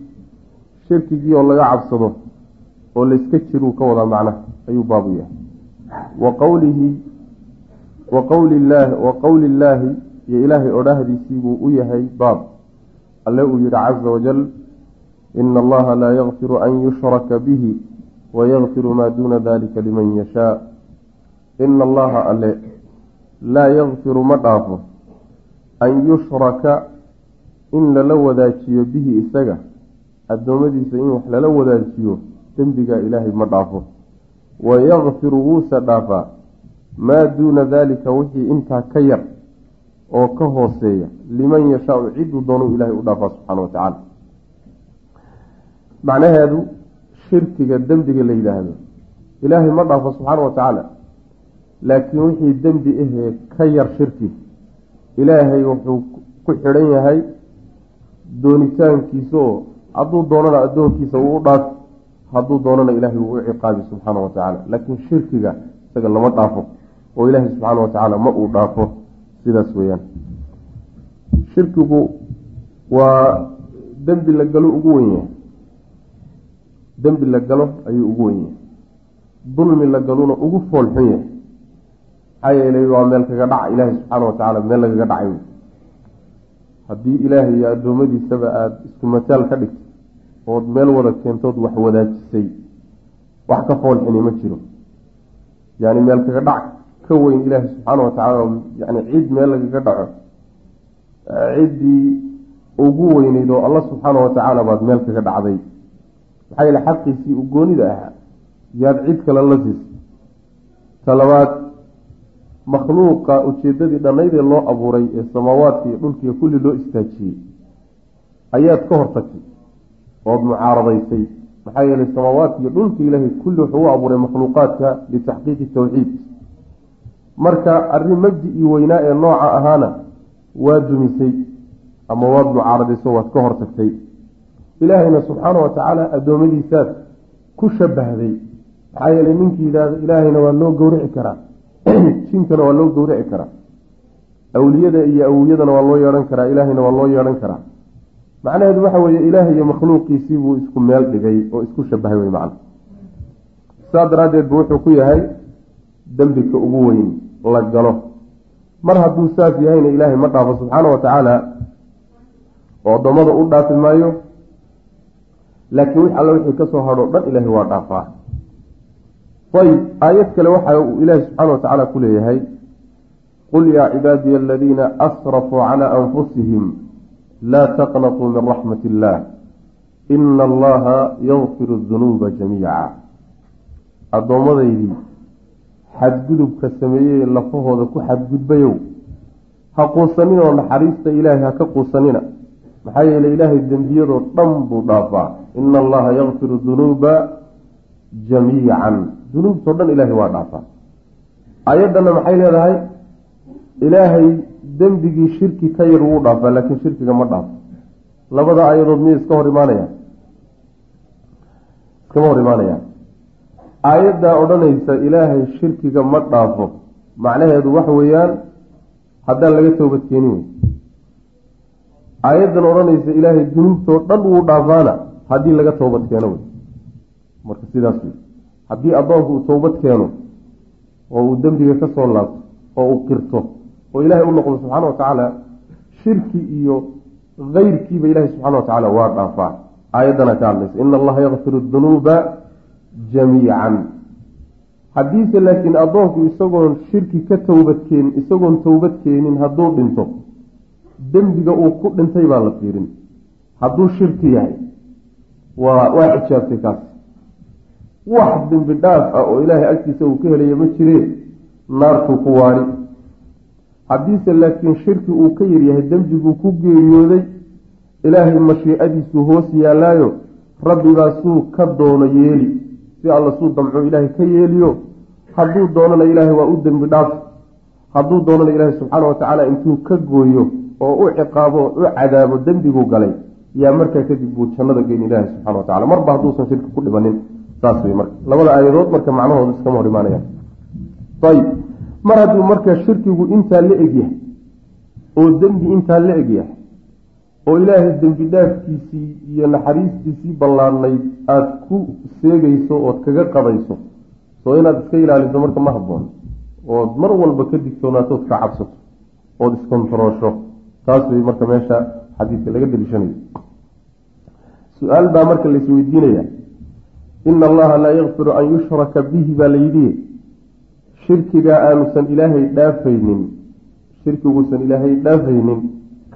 shirkigii oo laga cabsado oo layska jiruu ka wadaa macnaha ayuu baabu yahay. Wa qowlihi wa qowli llaahi wa qowli illaahi iyo ilaahay odhaahdiisii buu u yahay baab. Alle uu yihi caza wajal ina allaha laa yakfiru an yushraka bihi wayakfiru maa duuna dalika liman yashaa. Ina allaha alle laa yakfiru ma dhaafo an yushraka in lala wadaajiyo bihi isaga addoommadiisa in wax lala wadaajiyo dembigaa ilaahay ma dhaafo. Wayakfiru wuuse dhaafaa maa duuna daalika wixii intaa ka yar oo ka hooseeya liman yashaau ciduu doonuu ilaahay u dhaafaa subxaana wa tacaala. Macnaheedu shirkiga dembiga la yidhaahdo ilaahay ma dhaafo subxaana wa tacaala laakiin wixii dembi ahee ka yar shirki ilaahay wuxuu ku xidhan yahay doonitaankiisa oo hadduu doonana addoonkiisa uu u dhaafi hadduu doonana ilaahay wuu u ciqaabi subxaana wa tacaala. Laakiin shirkiga isaga lama dhaafo oo ilaahay subxaana wa tacaala ma uu dhaafo. Sidaas weeyaan. Shirkigu waa dembi la galo ugu wen yahay. Dembi la galo ayuu ugu wen yahay. Dulmi la galuna ugu foolxun yahay maxaa yeelay waa meel kaga dhaca ilaahay subxaana wa tacaala meel lagaga dhacay. Haddii ilaahay iyo addoommadiisaba aada isku mataal ka dhigtay ood meel wada keentood wax wadaajisay wax ka foolxini ma jiro. Yani meel kaga dhac ka weyn ilaahay subxaana wa tacaala yani cid meel lagaga dhaco ciddii ugu weyneyd oo alla subxaana wa tacaala baad meel kaga dhacday. Maxaa yeele xaqiisii u goonida ahaa yaad cid kale la siisay. Talabaad makhluuqa ujeedadii dhannaydee loo abuuray ee samaawaadka iyo dhulkiiyo kulli loo istaajiyey ayaad ka hortagtay ood mucaaradaysay. Maxaa yeelay samaawaadka iyo ilaahay kulli wuxuu u abuuray makhluuqaadka litaxqiiqi tawxiid. Marka arrin mabdi ii weynaa ee nooca ahaana waa dumisay ama waad mucaaradayso waad ka hortagtay. Ilaahayna subxaana wa tacaala addoommadiisaad ku shabahday. Maxaa yeelay ninkii yidhaahda ilaahayna waa loo gowrici karaa jinkana waa loo gowrici karaa awliyada iyo awiyadana waa loo yeedhan karaa ilaahayna waa loo yeedhan karaa. Macnaheedu waxa weeye ilaah iyo makhluuqiisii buu isku meel dhigay oo isku shabahay wey macna. Saas daraaddeed buu wuxuu ku yahay dembika ugu weyn la galo. Mar hadduu saas yahayna ilaahay ma dhaafo subxaana wa tacaala oo addoommada u dhaafi maayo laakiin wix alle wixii ka soo hadho dhan ilaahay waa dhaafaa ayb aayad kale waxa uu ilaahi subxaana wa tacaala ku leeyahay qul yaa cibaadiya aladiina asrafuu calaa anfusihim laa taqnatuu min raxmat illaah ina allaha yakfiru dunuuba jamiica addoomadaydii xadgudubka sameeyey lafahooda ku xadgudbayow ha quusaninoo naxariista ilaahay ha ka quusanina maxaa yeeley ilaahay dembiyadoo dhan buu dhaafaa ina allaha yakfiru dunuuba jamiican dunuubtoo dhan ilaahay waa dhaafaa. Aayaddanna maxay leedahay? Ilaahay dembigii shirki ka yar wuu dhaafaa laakiin shirkiga ma dhaafo. Labada aayadood miyay iska hor imaanayaan? Iskama hor imaanayaan. Aayaddaa odhanaysa ilaahay shirkiga ma dhaafo. Macnaheedu waxa weeyaan haddaan laga toobadkeenin wey aayaddan odhanaysa ilaahay dunuubtoo dhan wuu dhaafaana haddii laga toobad keeno wey marka sidaas wey haddii addoonku uu toobad keeno oo uu dembiga ka soo laabto oo uu qirto oo ilaahay u noqdo subxaana wa tacaala shirki iyo keyrkiiba ilaahay subxana wa tacaala waa dhaafaa aayaddana ka hadlaysa ina allaha yakfiru dunuuba jamiican. Haddiise laakiin addoonku isagoon shirki ka towbadkeenin isagoon towbad keenin hadduu dhinto dembiga uu ku dhintay baa la fiirin. Hadduu shirki yahay waa waa xijaabtay kaas wax dembi dhaaf ah oo ilaahay agtiisa uu ka helaya ma jireen naartuu ku waani. Haddiise laakiin shirki uu ka yaryahay dembiguu ku geeriyooday. Ilaahay mashiicadiisu hoos yaallaayo rabbibaa suu ka doono yeeli. Si alla suu damco ilaahay ka yeeliyo hadduu doonana ilaahay waa u dembi dhaaf. Hadduu doonana ilaahay subxaana watacaala intuu ka gooyo oo u ciqaabo oo u cadaabo dembiguu galay yaa markaa kadib buu jannada geyn ilaahay subxana watacala marba hadduusan shirki ku dhibanin saas wey marka. Labada aayadood marka macnahooda iskama hor imaanayaan. Ayib mar hadduu marka shirkigu intaa la egyahay oo dembi intaa la egyahay oo ilaahay dembi dhaafkiisii iyo naxariistiisii ballaadnayd aada ku seegayso ood kaga qadayso soo inaad iska ilaaliso marka ma habboon. Ood mar walba ka digtoonaatood ka cabsato ood iskontaroosho. Taas way marka meesha xadiidka laga daliishanayo su'aal baa marka lais weydiinaya ina allaha laa yakfiru an yushraka bihi baa la yidhi shirkigaa aanusan ilaahay dhaafaynin shirkiguusan ilaahay dhaafaynin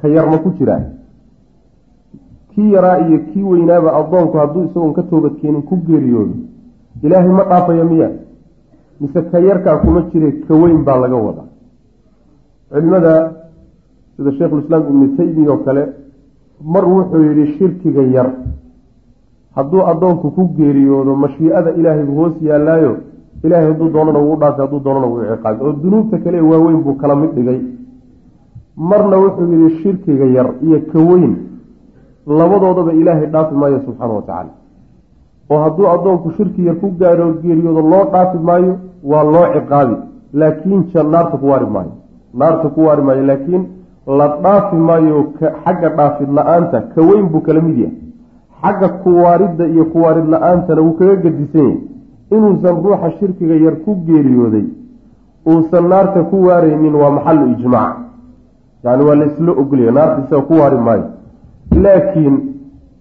ka yar ma ku jiraa kii yaraa iyo kii weynaaba addoonku hadduu isagoon ka toobadkeenin ku geeriyoodo ilaahay ma dhaafaya miya mise ka yarkaa kuma jire ka weyn baa laga wadaa culimada sida sheikhulislaam ibnu taymiya oo kale mar wuxuu yidhi shirkiga yar hadduu addoonku ku geeriyoodo mashiicada ilaahay buu hoos yaallaayo ilaahay hadduu doonana wuu dhaafay hadduu doonana wuu ciqaabay oo dunuubta kale waaweyn buu kala mid dhigay. Marna wuxuu yidhi shirkiga yar iyo ka weyn labadoodaba ilaahay dhaafi maayo subxaana wa tacaala. Oo hadduu addoonku shirki yar ku gaaro geeriyoodo loo dhaafi maayo waa loo ciqaabi. Laakiin ja naarta ku waari maayo. Naarta ku waari maayo laakiin la dhaafi maayo xagga dhaafid la'aanta ka weyn buu kala mid yahay xagga kuwaaridda iyo kuwaarid la'aantana wuu kaga gadisan yahay inuusan ruuxa shirkiga yar ku geeriyooday uusan naarta ku waaraynin waa maxalu ijmaac yani waa laysla ogolaya naarta isaga ku waari maayo. Laakiin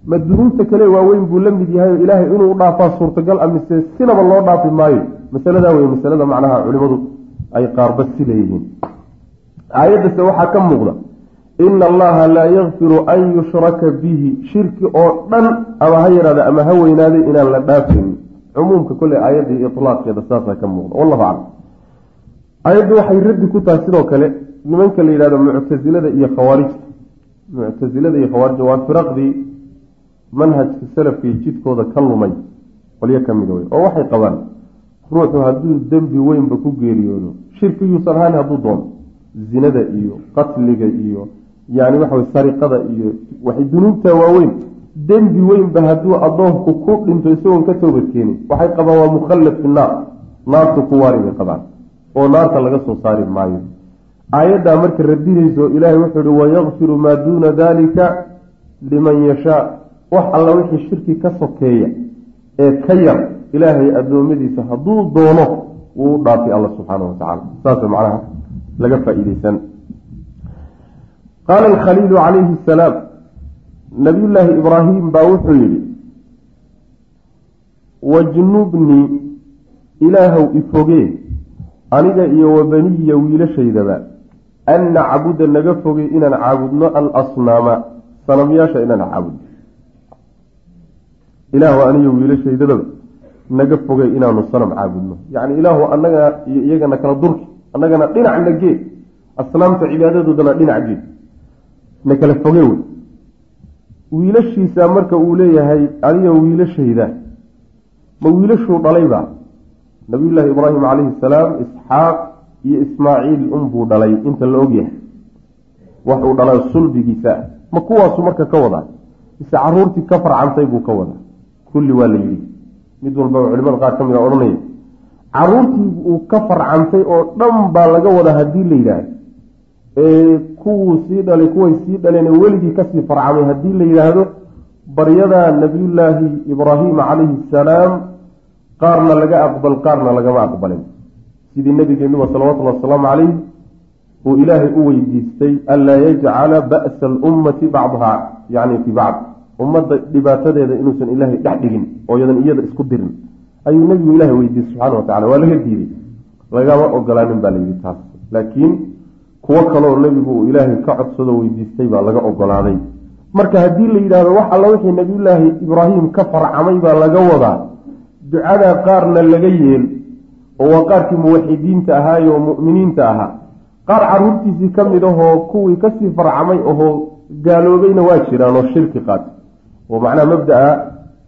ma dunuubta kale waaweyn buu la mid yahay oo ilaahay inuu dhaafaa suurtagal a mise sinaba loo dhaafi maayo. Masaladaa wey masalada macnaha culimadu ay qaarba si leeyihiin. Aayaddase waxaa ka muuqda ina allaha laa yakfiru an yushraka bihi. Shirki oo dhan ama ha yaraada ama ha weynaaday inaan la dhaafaynin cumuumka kolley aayadda iyo ilaaqeeda saasaa ka muuqda. Wallahu aclam. Aayaddu waxay raddi ku tahay sidoo kale nimanka la yidhahdo muctasilada iyo khawaarijta. Muctasilada iyo khawaarijta waa firaqdii manhajka salafkii jidkooda ka lumay. Qolyo ka mida wey oo waxay qabaan ruuxu hadduu dembi weynba ku geeriyoodo shirkiyuusan ahaan hadduu doono. Zinada iyo qatliga iyo yani waxawey sariqada iyo waxay dunuubta waaweyn dembi weynba hadduu addoonku ku dhinto isagoon ka toobadkeenin waxay qabaan waa mukhallad fi naar naartu ku bay qabaan oo naarta laga soo saari maayo. Aayaddaa marka radinayso ilaahay wuxuu ihi wayakfiru maa duuna dalika liman yashaa. Wax alla wixii shirki ka sokeeya ee ka yar ilaahay addoommadiisa hadduu doono wuu u dhaafi alla subxaana wa tacala saas macnaha laga faa-iideysan qaala alkhaliilu calayhi asalaam nabiyullaahi ibraahim baa wuxuu yidhi wajnubnii ilaahow ifogee aniga iyo wa baniya wiilashaydaba an nacbuda naga fogey inaan caabudno alasnaama sanamyaasha inaan caabudno ilaahu aniyo wiilashaydadaba naga fogey inaanu sanam caabudno yacni ilaahu annaga iyo iyagana kala durki annagana dhinacna gee asnaamta cibaadadoodana dhinac gee na kala foge wey. Wiilashiisa marka uu leeyahay aniyo wiilashayda ma wiilashuu dhalayba nabiyullaahi ibraahim calayhi salaam isxaaq iyo ismaaciil unbuu dhalay inta la ogyahay waxuu dhalay sulbigiisa ah ma kuwaasu marka ka wadaa? Mise caruurtii ka farcantay buu ka wadaa? Kulli waa la yidhi. Mid walbaba culimada qaar ka mid a odhanaya caruurtii uu ka farcantay oo dhan baa laga wadaa haddii la yidhaahdo kuwuu sii dhalay kuway sii dhaleen weligii ka sii farcamay haddii la yidhaahdo baryadaa nabiyullaahi ibraahiima calayhi salaam qaarna laga aqbal qaarna lagama aqbalin. Sidii nabigeenuba salawatullhi wasalaamu calayh uu ilaahay u weydiistay anlaa yajcala ba'sa alummati bacdaha yacni fii bacd. Ummadda dhibaatadeeda inuusan ilaahay dhex dhigin oo yadan iyada isku dirin. Ayuu nebigu ilahay weydiistay subxana wa tacala waa laga diiday. Lagama ogolaanin baa layidhi taas. Laakiin kuwo kaloo nebigu uu ilaahay ka codsado weydiistay baa laga ogolaaday. Marka haddii la yidhahdo wax alla wixii nabiyullaahi ibraahim ka farcamay baa laga wadaa ducadaa qaarna laga yeel oo waa qaarkii muwaxidiinta ahaayo mu'miniinta ahaa. Qaar caruurtiisii ka mid ahoo kuwii ka sii farcamay ahoo gaaloobayna waa jiraan oo shirki qaatay oo macnaha mabdaa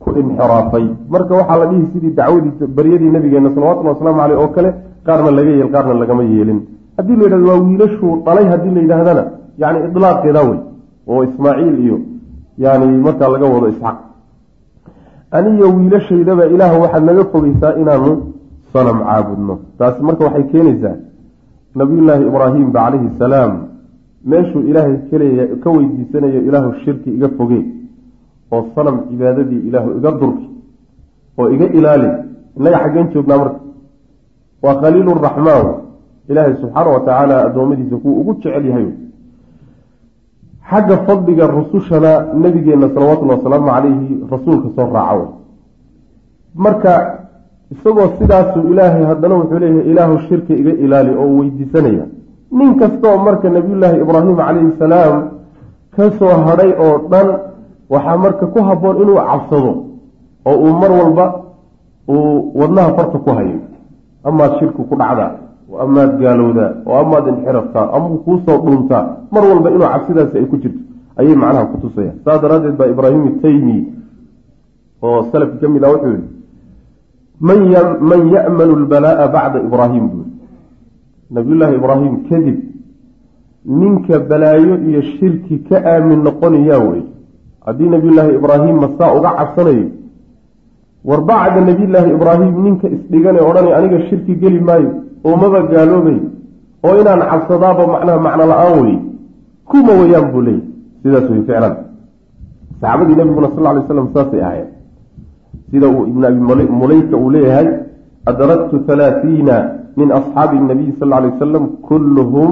ku inxiraafay. Marka waxaa la dhihi sidii dacwadii baryadii nabigeena salawatullhi wasalaamu caleyh oo kale qaarna laga yeel qaarna lagama yeelin haddii la yidhahdo waa wiilashuu dhalay haddii la yidhaahdana yani idlaaqeeda wey oo ismaaciil iyo yani markaa laga wado isxaaq. Aniyo wiilashaydaba ilaah waxaad naga fogeysaa inaanu sanam caabudno. Taasi marka waxay keenaysaa nabiyullaahi ibraahimba calayhi salaam meeshuu ilaahay kaleya ka weydiisanayo ilaahu shirki iga foge oo sanam cibaadadii ilaahu iga durki oo iga ilaali. Innaga xaggeen joognaa marka. Waa khaliilu raxmaan ilaahay subxaana wa tacaala addoommadiisa kuwa ugu jecel yahay. Xagga fadliga rusushana nabigeenna salawatullhi wasalaamu calayhi rasuulka soo raaca marka isagoo sidaasuu ilaahay haddana wuxuu leeyahay ilaahu shirki iga ilaali oo weydiisanaya. Nin kastaoo marka nabiyullaahi ibraahim calayhi salaam ka soo hadhay oo dhan waxaa marka ku habboon inuu cabsado oo uu mar walba uu wadnaha farta ku hayo. Amaad shirki ku amaad gaalowdaa oo amaad inxiraftaa ama kuusoo dhuuntaa mar walba inuu cabsidaasi ay ku jirto ayay macnaha ku tusayaan saas daraaddeed baa ibraahim taymi oo salafki ka mid ah wuxuu yihi man ya'manu lbalaa'a bacda ibraahim buu nabiyullaahi ibraahim kadib ninka balaayo iyo shirki ka aamin noqonayaa wey haddii nabiyullaahi ibraahim masaa uga cabsanayo war bacda nabiyullaahi ibraahim ninka isdhigane odhanay aniga shirki geli maayo oo maba gaaloobay oo inaan cabsadaaba macnaha macno la'aan wey kuma weyaan buu leeyay sidaas wey ficlan saxaabadii nabiguna sal ly slam saasay ahayen sida uu ibn abi mulayka uu leeyahay adraktu halaathiina min asxaabi nabiy sal lay wasalam kulluhum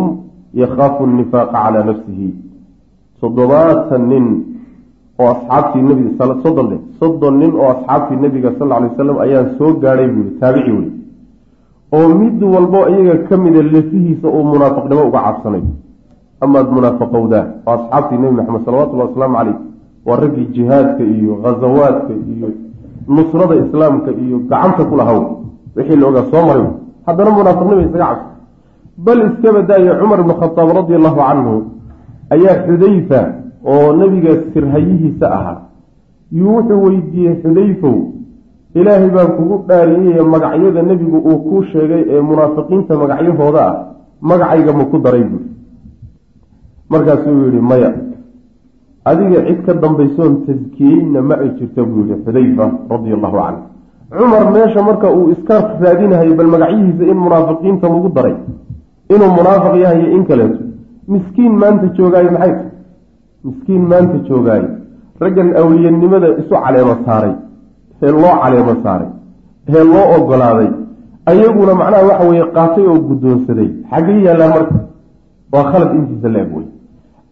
yakhaafu nifaaqa calaa nafsihi. Toddobaatan nin oo asxaabtii nebiga soddon dhe soddon nin oo asxaabtii nebiga sal lay wasalam ayaan soo gaadhay buuri taabici wey oo mid walbo iyaga ka mida lafihiisa uu munaafiqnimo uga cabsanayo amaad munaafaqowdaa oo asxaabtii nebi maxamed salawatullahi wasalaamu caleyh waa raggii jihaadka iyo ghazawaadka iyo nusrada islaamka iyo gacanta ku lahaw wixii la ogaa soo maray haddana munaafiqnima isaga cabsa bal iska badaaya cumar ibnu khadaab radi allahu canhu ayaa xudayfa oo nebiga sirhayihiisa ahaa. Yuu wuxuu weydiiyey xudayfow ilaahay baan kugu dhaariyey magacyada nebigu uu kuu sheegay ee munaafiqiinta magacyahooda ah magacayga ma ku daray buuri markaasuu yihi maya adiga cid ka dambaysoon taskiyeyna ma ay jirto buu yihi xudayfa radia allahu canhu. Cumar meesha marka uu iska raadinahayo bal magacyihiisa in munaafiqiinta lagu daray inuu munaafiq yahayo in kaleeto miskiin maanta joogaayo maxay miskiin maanta joogaayo raggan awliyanimada isu caleemo saaray. Ee loo caleemo saaray. Ee loo ogolaaday. Ayaguna macnaha waxa weeye qaatay oo guddoonsaday. Xaggee yaallaan marka. Waa khalad intiisa la-eg wey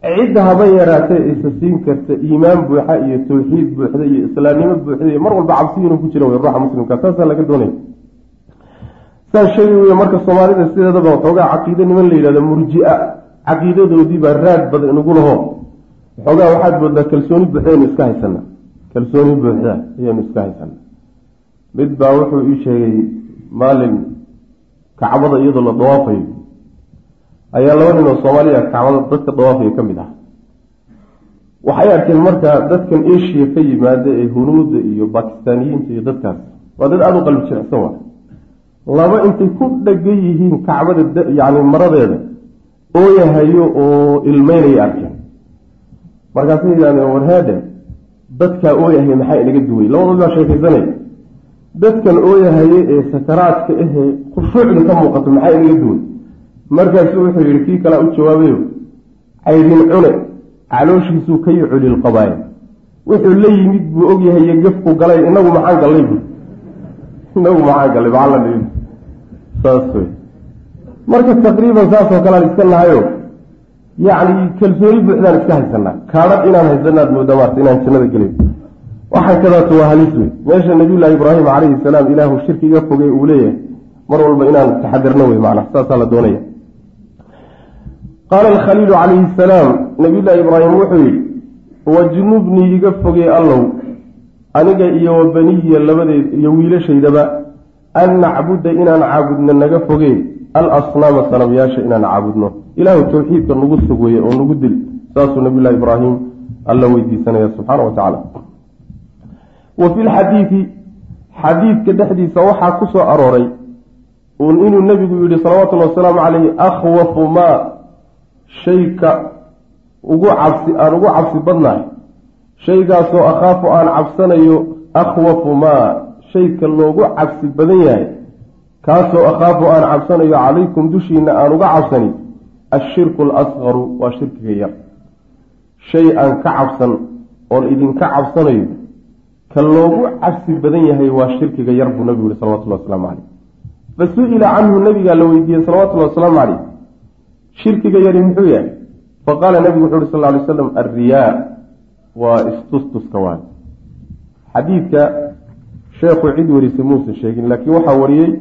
cidda haba yaraatee isa siin karta iimaan buuxa iyo tawxiid buuxda iyo islaamnimo buuxda iyo mar walba cabsi ku jira wey ruuxa muslimka. Saasaa laga doonaya saa sheegi wey marka soomaalida sideedaba waxoogaa caqiide niman la yidhahdo murji-a. Caqiidadoodii baa raad badan inugu laho waxoogaa waxaad moodaa kalsooni buuxda iska haysana. Kalsooni buuxda ayaanu iska haysana. Mid baa wuxuu ii sheegay maalin kacbada iyadoo la dawaafayo ayaa laba nin oo soomaaliya kacbada dadka dawaafaya ka mid ah. Waxay arkeen marka dadkan asia ka yimaada ee hunuuda iyo bakistaaniyiinta iyo dadkaas. Waa dad aada u qalbi jirecsan waa laba intay ku dhegan yihiin kacbada yani maradeeda. Ooyahayo oo ilmeynaya arkeen markaasay yidhahdeen warhaade dadkaa ooyahay maxaa inaga duway? Labadooda baa sheekaysanaya dadkan ooyahaye ee sakaraadka ahee khushuucda ka muuqato maxaa inaga duway? Markaasuu wuxuu yihi kii kalea u jawaabayo caydin cune calooshiisuu ka yuculil qabaaya wuxuu la yimid buu ogyahay iyo galay inagu maxaan gallay bu inagu maxaan gallay maxaa la dhihi saas wey marka taqriiban saasoo kalean iska nahayo yacni kalsooni buuxdaan iska haysanaa. Kaadhad inaan haysanaad moodaa maarta inaan jannada gelin. Waxaan kadaata waa halis wey meesha nabiyullaahi ibraahim calayhi salaam ilaahu shirki iga fogey uu leeyahay mar walba inaan taxadirno wey macnaa saasaa la doonaya. Qaala alkhaliilu calayhi salaam nabiyullaahi ibraahim wuxuu yidhi wajnubnii iga fogey allow aniga iyo wa baniya labadeed iyo wiilashaydaba an nacbuda inaan caabudno naga fogeen alasnaama sanamyaasha inaan caabudno ilaahu tawxiidka nagu sug weye oo nagu dil saasuu nabiyullahi ibraahim alla weydiisanaya subxaana wa tacaala wa fi lxadiidi xadiidka dhexdiisa waxaa ku soo arooray inuu nebigu yihi salawatullhi wasalaamu calayhi akhwafu maa shayka ugu cabsi aan ugu cabsi badnahay shaygaasoo akhaafu aan cabsanayo akhwafu maa shayka loogu cabsi badan yahay kaasoo akhaafu aan cabsanayo calaykum dushiina aan uga cabsani ashirku alasqaru waa shirkiga yar. Shay aan ka cabsan oon idinka cabsanayo ka loogu cabsi badan yahay waa shirkiga yar buu nabigu yihi salawatullahi wasalaamu caleyh fa su'ila canhu nabigaa la weydiiyey salawatullahi wasalaamu caleyh shirkiga yari muxuu yahay? Faqaala nabigu wuxu uhi sal ly slam alriyaa waa istustuska waay xadiidka sheekhu cid warisay muusan sheegin laakiin waxaa wariyey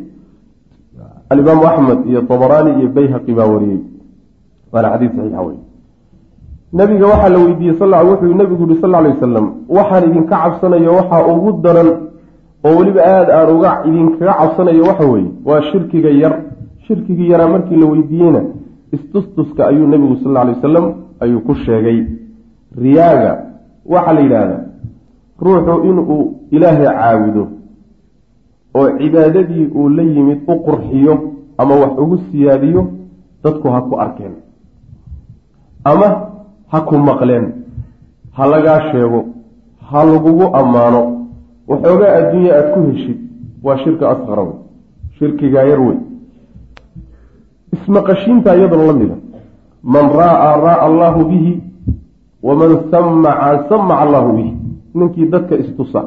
alimaamu axmed iyo tabaraani iyo bayhaqi baa wariyey. Waana xadiid saxiixa wey nabiga waxaa la weydiiyey wuxuu nabigu yihi sal lay wasalam waxaan idinka cabsanayo waxaa ugu daran oo weliba aada aan uga idinkaga cabsanayo waxa weeye waa shirkiga yar. Shirkigii yaraa markii la weydiiyeyna istustuska ayuu nebigu sal alay wasalam ayuu ku sheegay. Riyaaga waxaa la yidhaahdaa ruuxu inuu ilaahay caabudo oo cibaadadii uu la yimid u qurxiyo ama wax ugu siyaadiyo dadku ha ku arkeen. Ama ha ku maqleen. Ha lagaa sheego. Ha lagugu ammaano. Waxoogaa adduunya aada ku heshid waa shirka asqara wey shirkigaa yar wey ismaqashiinta iyaduna la mida man ra'aa ra'a allaahu bihi waman samaca samaca allaahu bihi ninkii dadka istusa.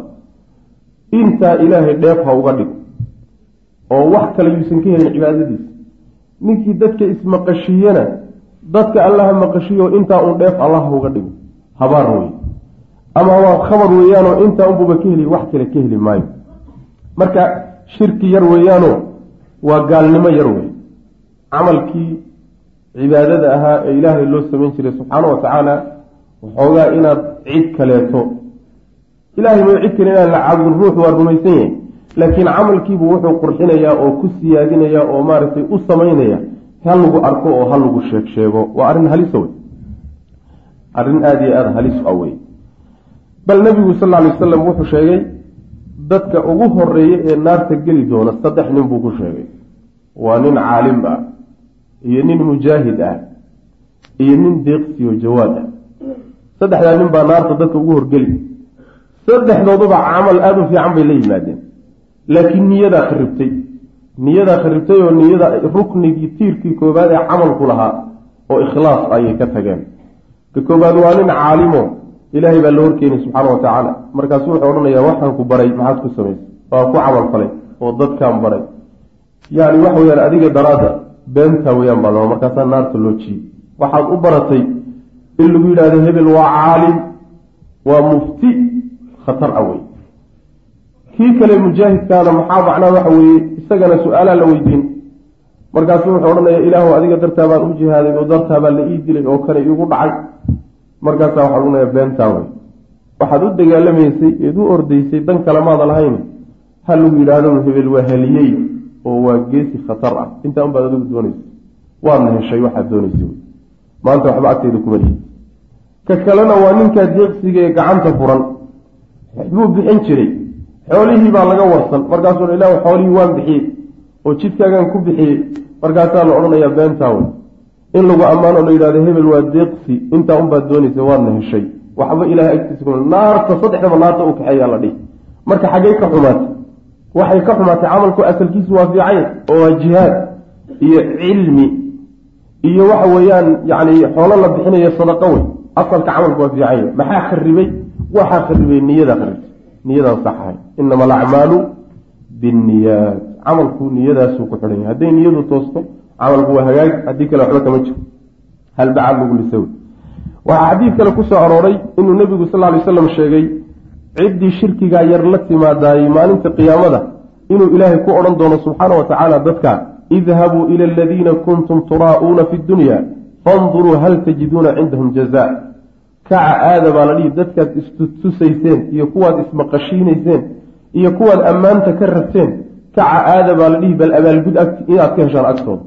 Intaa ilaahay dheef ha uga dhigo oo wax kale yuusan ka helin cibaadadiisa. Ninkii dadka ismaqashiiyana dadka allaha maqashiyo intaa un dheef allah ha uga dhigo habaar wey ama waa khabar weeyaanoo intaa unbuba ka heli wax kale ka heli maayo. Marka shirki yar weeyaano waa gaalnimo yar wey camalkii cibaadada ahaa ee ilaahay loo samayn jiray subxaana wa tacaala waxoogaa inaad cid kaleeto ilahay ma cid kale inaan la caabudin ruuxu waa rumaysan yahay. Laakiin camalkiibu wuxuu qurxinayaa oo ku siyaadinaya oo maaragtay u samaynaya ha lagu arko oo ha lagu sheeg sheego. Waa arrin halisa wey arrin aada iyo aada halis a wey bal nebigu sal lay wasalam wuxuu sheegay dadka ugu horreeya ee naarta geli doona saddex nin buu ku sheegay. Waa nin caalim ah iyo nin mujaahid ah iyo nin deeqsiyo jawaad ah. Saddexdaa nin baa naarta dadka ugu horgeli saddexdooduba camal aada u fiican bay la yimaadeen. Laakiin niyadaa kharibtay. Niyadaa kharibtay oo niyada ruknigii tiirkii koobaad ee camalku lahaa oo ikhlaas ayay ka tageen. Ka koobaad waa nin caalimo. Ilaahay baa la horkeenay subxaana wa tacaala. Wuxuu odhanayaa waxaan ku baray maxaad ku samaysay waa ku camal falay oo dadkaan baray. Yani waxa weyaan adiga daraada beentaa weyaan baa loo markaasaa naarta loo jiiyey waxaad u baratay in lagu yidhahdo hebel waa caalim waa mufti khatar a wey. Kii kale mujaahidkaana maxaa macnaa waxa weeye isagana su'aalaa la weydiin. Markaasuu wuxuu odhanaya ilaahu adiga dartaa baan u jihaaday oo dartaa baa la ii dilay oo kale iigu dhacay. Markaasaa waxaa odhanaya beentaa wey. Waxaad u dagaalamaysay eed u ordaysay dan kale maada lahayn. Ha lagu yidhaahdo hebel waa heliyey oo waa geesi khatar ah. Intaa unbaad adigu doonaysa waadna heshay waxaad doonaysay wey. Maanta waxba agteeda kuma lihi ka kalena waa ninkaa deeqsiga ee gacanta furan buu bixin jiray. Xoolihii baa laga warsan markaasuu ilah xoolihii waan bixiyey. Oo jidkaagaan ku bixiyey. Markaasaa la odhanayaa beentaa wey in lagu ammaano la yidhahdo hebel waa deeqsi. Intaa unbaad doonaysa waadna heshay. Waxba ilahay agtiisa naarta saddexdaba naarta u kaxeeyaa la dhihi. Marka xaggey ka xumaatay. Waxay ka xumaatay camalku asalkiisu waa fiican oo waa jihaad iyo cilmi. Iyo waxa weeyaan yani xoolo la bixinayo sadaqo wey. Asalka camalku waa fiican maxaa kharibay waxaa kharibay niyadaa kharibtay niyadaa saxahay inama alacmaalu binniyaat. Camalku niyadaasuu ku xidhan yahay. Hadday niyadu toosto camalku waa hagaag haddii kale waxba kama jiro. Halbacad lagu lisaw waxaa xadiid kale ku soo arooray inuu nebigu sal ly slam sheegay ciddii shirkigaa yar la timaadaayey maalinta qiyaamada inuu ilaahay ku odhan doono subxaana wa tacaala dadka idhabuu ila aladiina kuntum turaa'uuna fi dunya fanduruu hal tajiduuna cindahum jaza kaca aada baa la dhihi dadkaad istutusayseen iyo kuwaad ismaqashiinayseen iyo kuwaad ammaanta ka rabteen kaca aada baa la dhihi bal abaalgud inaad ka heshaan agtooda.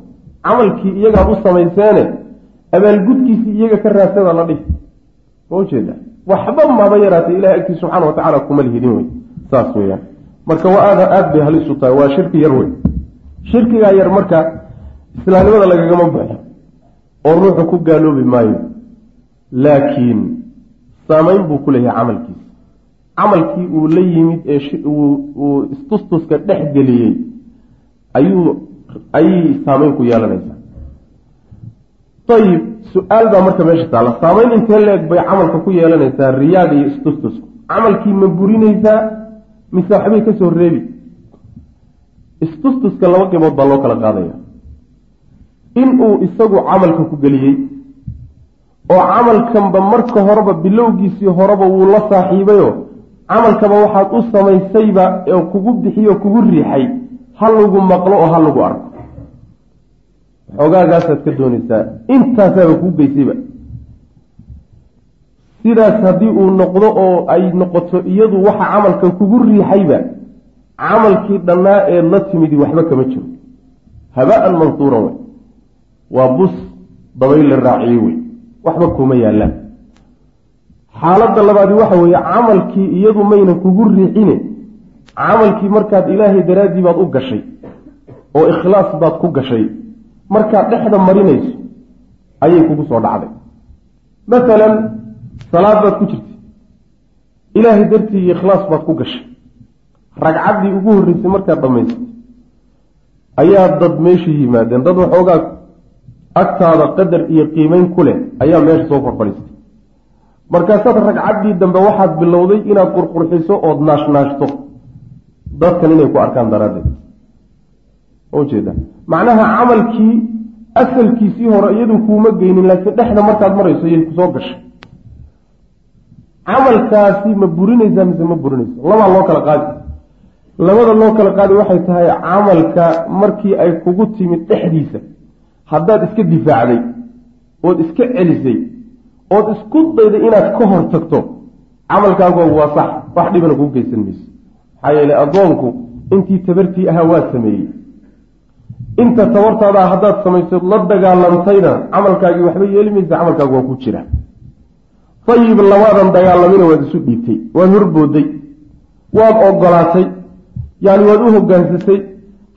Camalkii iyagaad u samayseene abaalgudkiisii iyaga ka raadsadaa la dhihi. Ma ujeeda waxba maba yaraatay ilahay agtiis subxaana wa tacaala kuma lihidin wey saas weyaan marka waa aada aada bay halis u tahay waa shirki yar wey shirkigaa yar marka islaamnimada lagagama baxo oo ruuxu ku gaaloobi maayo laakiin saamayn buu ku leeyahay camalkiisa. Camalkii uu la yimid ee uu istustuska dhex geliyey ayuu ayay saamayn ku yeelanaysaa. Ayib su'aal baa marka meesha taalla saamayn intee la-eg bay camalka ku yeelanaysaa riyaaga iyo istustusku. Camalkii ma burinaysaa mise waxbay ka soo reebi? Istustuska laba qibood baa loo kala qaadaya. Inuu isagu camalka ku geliyey oo camalkanba marka horeba bilowgiisii horeba wuu la saaxiibayo. Camalkaba waxaad u samaysayba oo kugu bixiyo kugu riixay ha lagu maqlo oo ha lagu arko. Xogaagaasaad ka doonaysaa. Intaasaaba kuu geysayba. Sidaas haddii uu noqdo oo ay noqoto iyadu waxa camalka kugu riixayba camalkii dhannaa eed la timidi waxba kama jiro. Habaan mansuuran wey waa bus dabayl la raaciyey wey waxba kuma yaallaan xaaladda labaadi waxa weeye camalkii iyadu mayna kugu riixine camalkii markaad ilaahay daraaddii baad u gashay oo ikhlaas baad ku gashay markaad dhexda marinayso ayay kugu soo dhacday. Masalan salaad baad ku jirtay ilaahay dartii iyo ikhlaas baad ku gashay ragcaddii ugu horreysay markaad dhammaysay ayaa dad meeshii yimaadeen. Dad waxoogaa agtaada qadar iyo qiimeyn ku leh ayaa meesha soo korfadhiistay markaasaad ragcaddii dambe waxaad bilowday inaad qurqurxiso ood naashnaashto. Dadkan inay ku arkaan daraaddeed. Ujeeda macnaha camalkii asalkiisii hore iyadu kuuma geynin laakiin dhexda markaad marayso iyay ku soo gashay. Camalkaasi ma burinaysaa mise ma burinayso? Labaa loo kala qaadi. Labada loo kala qaadi waxay tahay camalka markii ay kugu timid dhexdiisa haddaad iska difaacday ood iska celisay ood isku dayday inaad ka hor tagto camalkaagu waa sax wax dhibana kuu geysan mayso. Maxaa yeelay addoonku intii tabartii ahaa waa sameeyey. Inta tabartaadaa haddaad samayso la dagaalantayna camalkaagii waxba yeeli maysa camalkaagu waa ku jira. Ayib labaadan dagaalamina waad isu dhiibtay waad horbooday waad ogolaatay yani waad u hogaansatay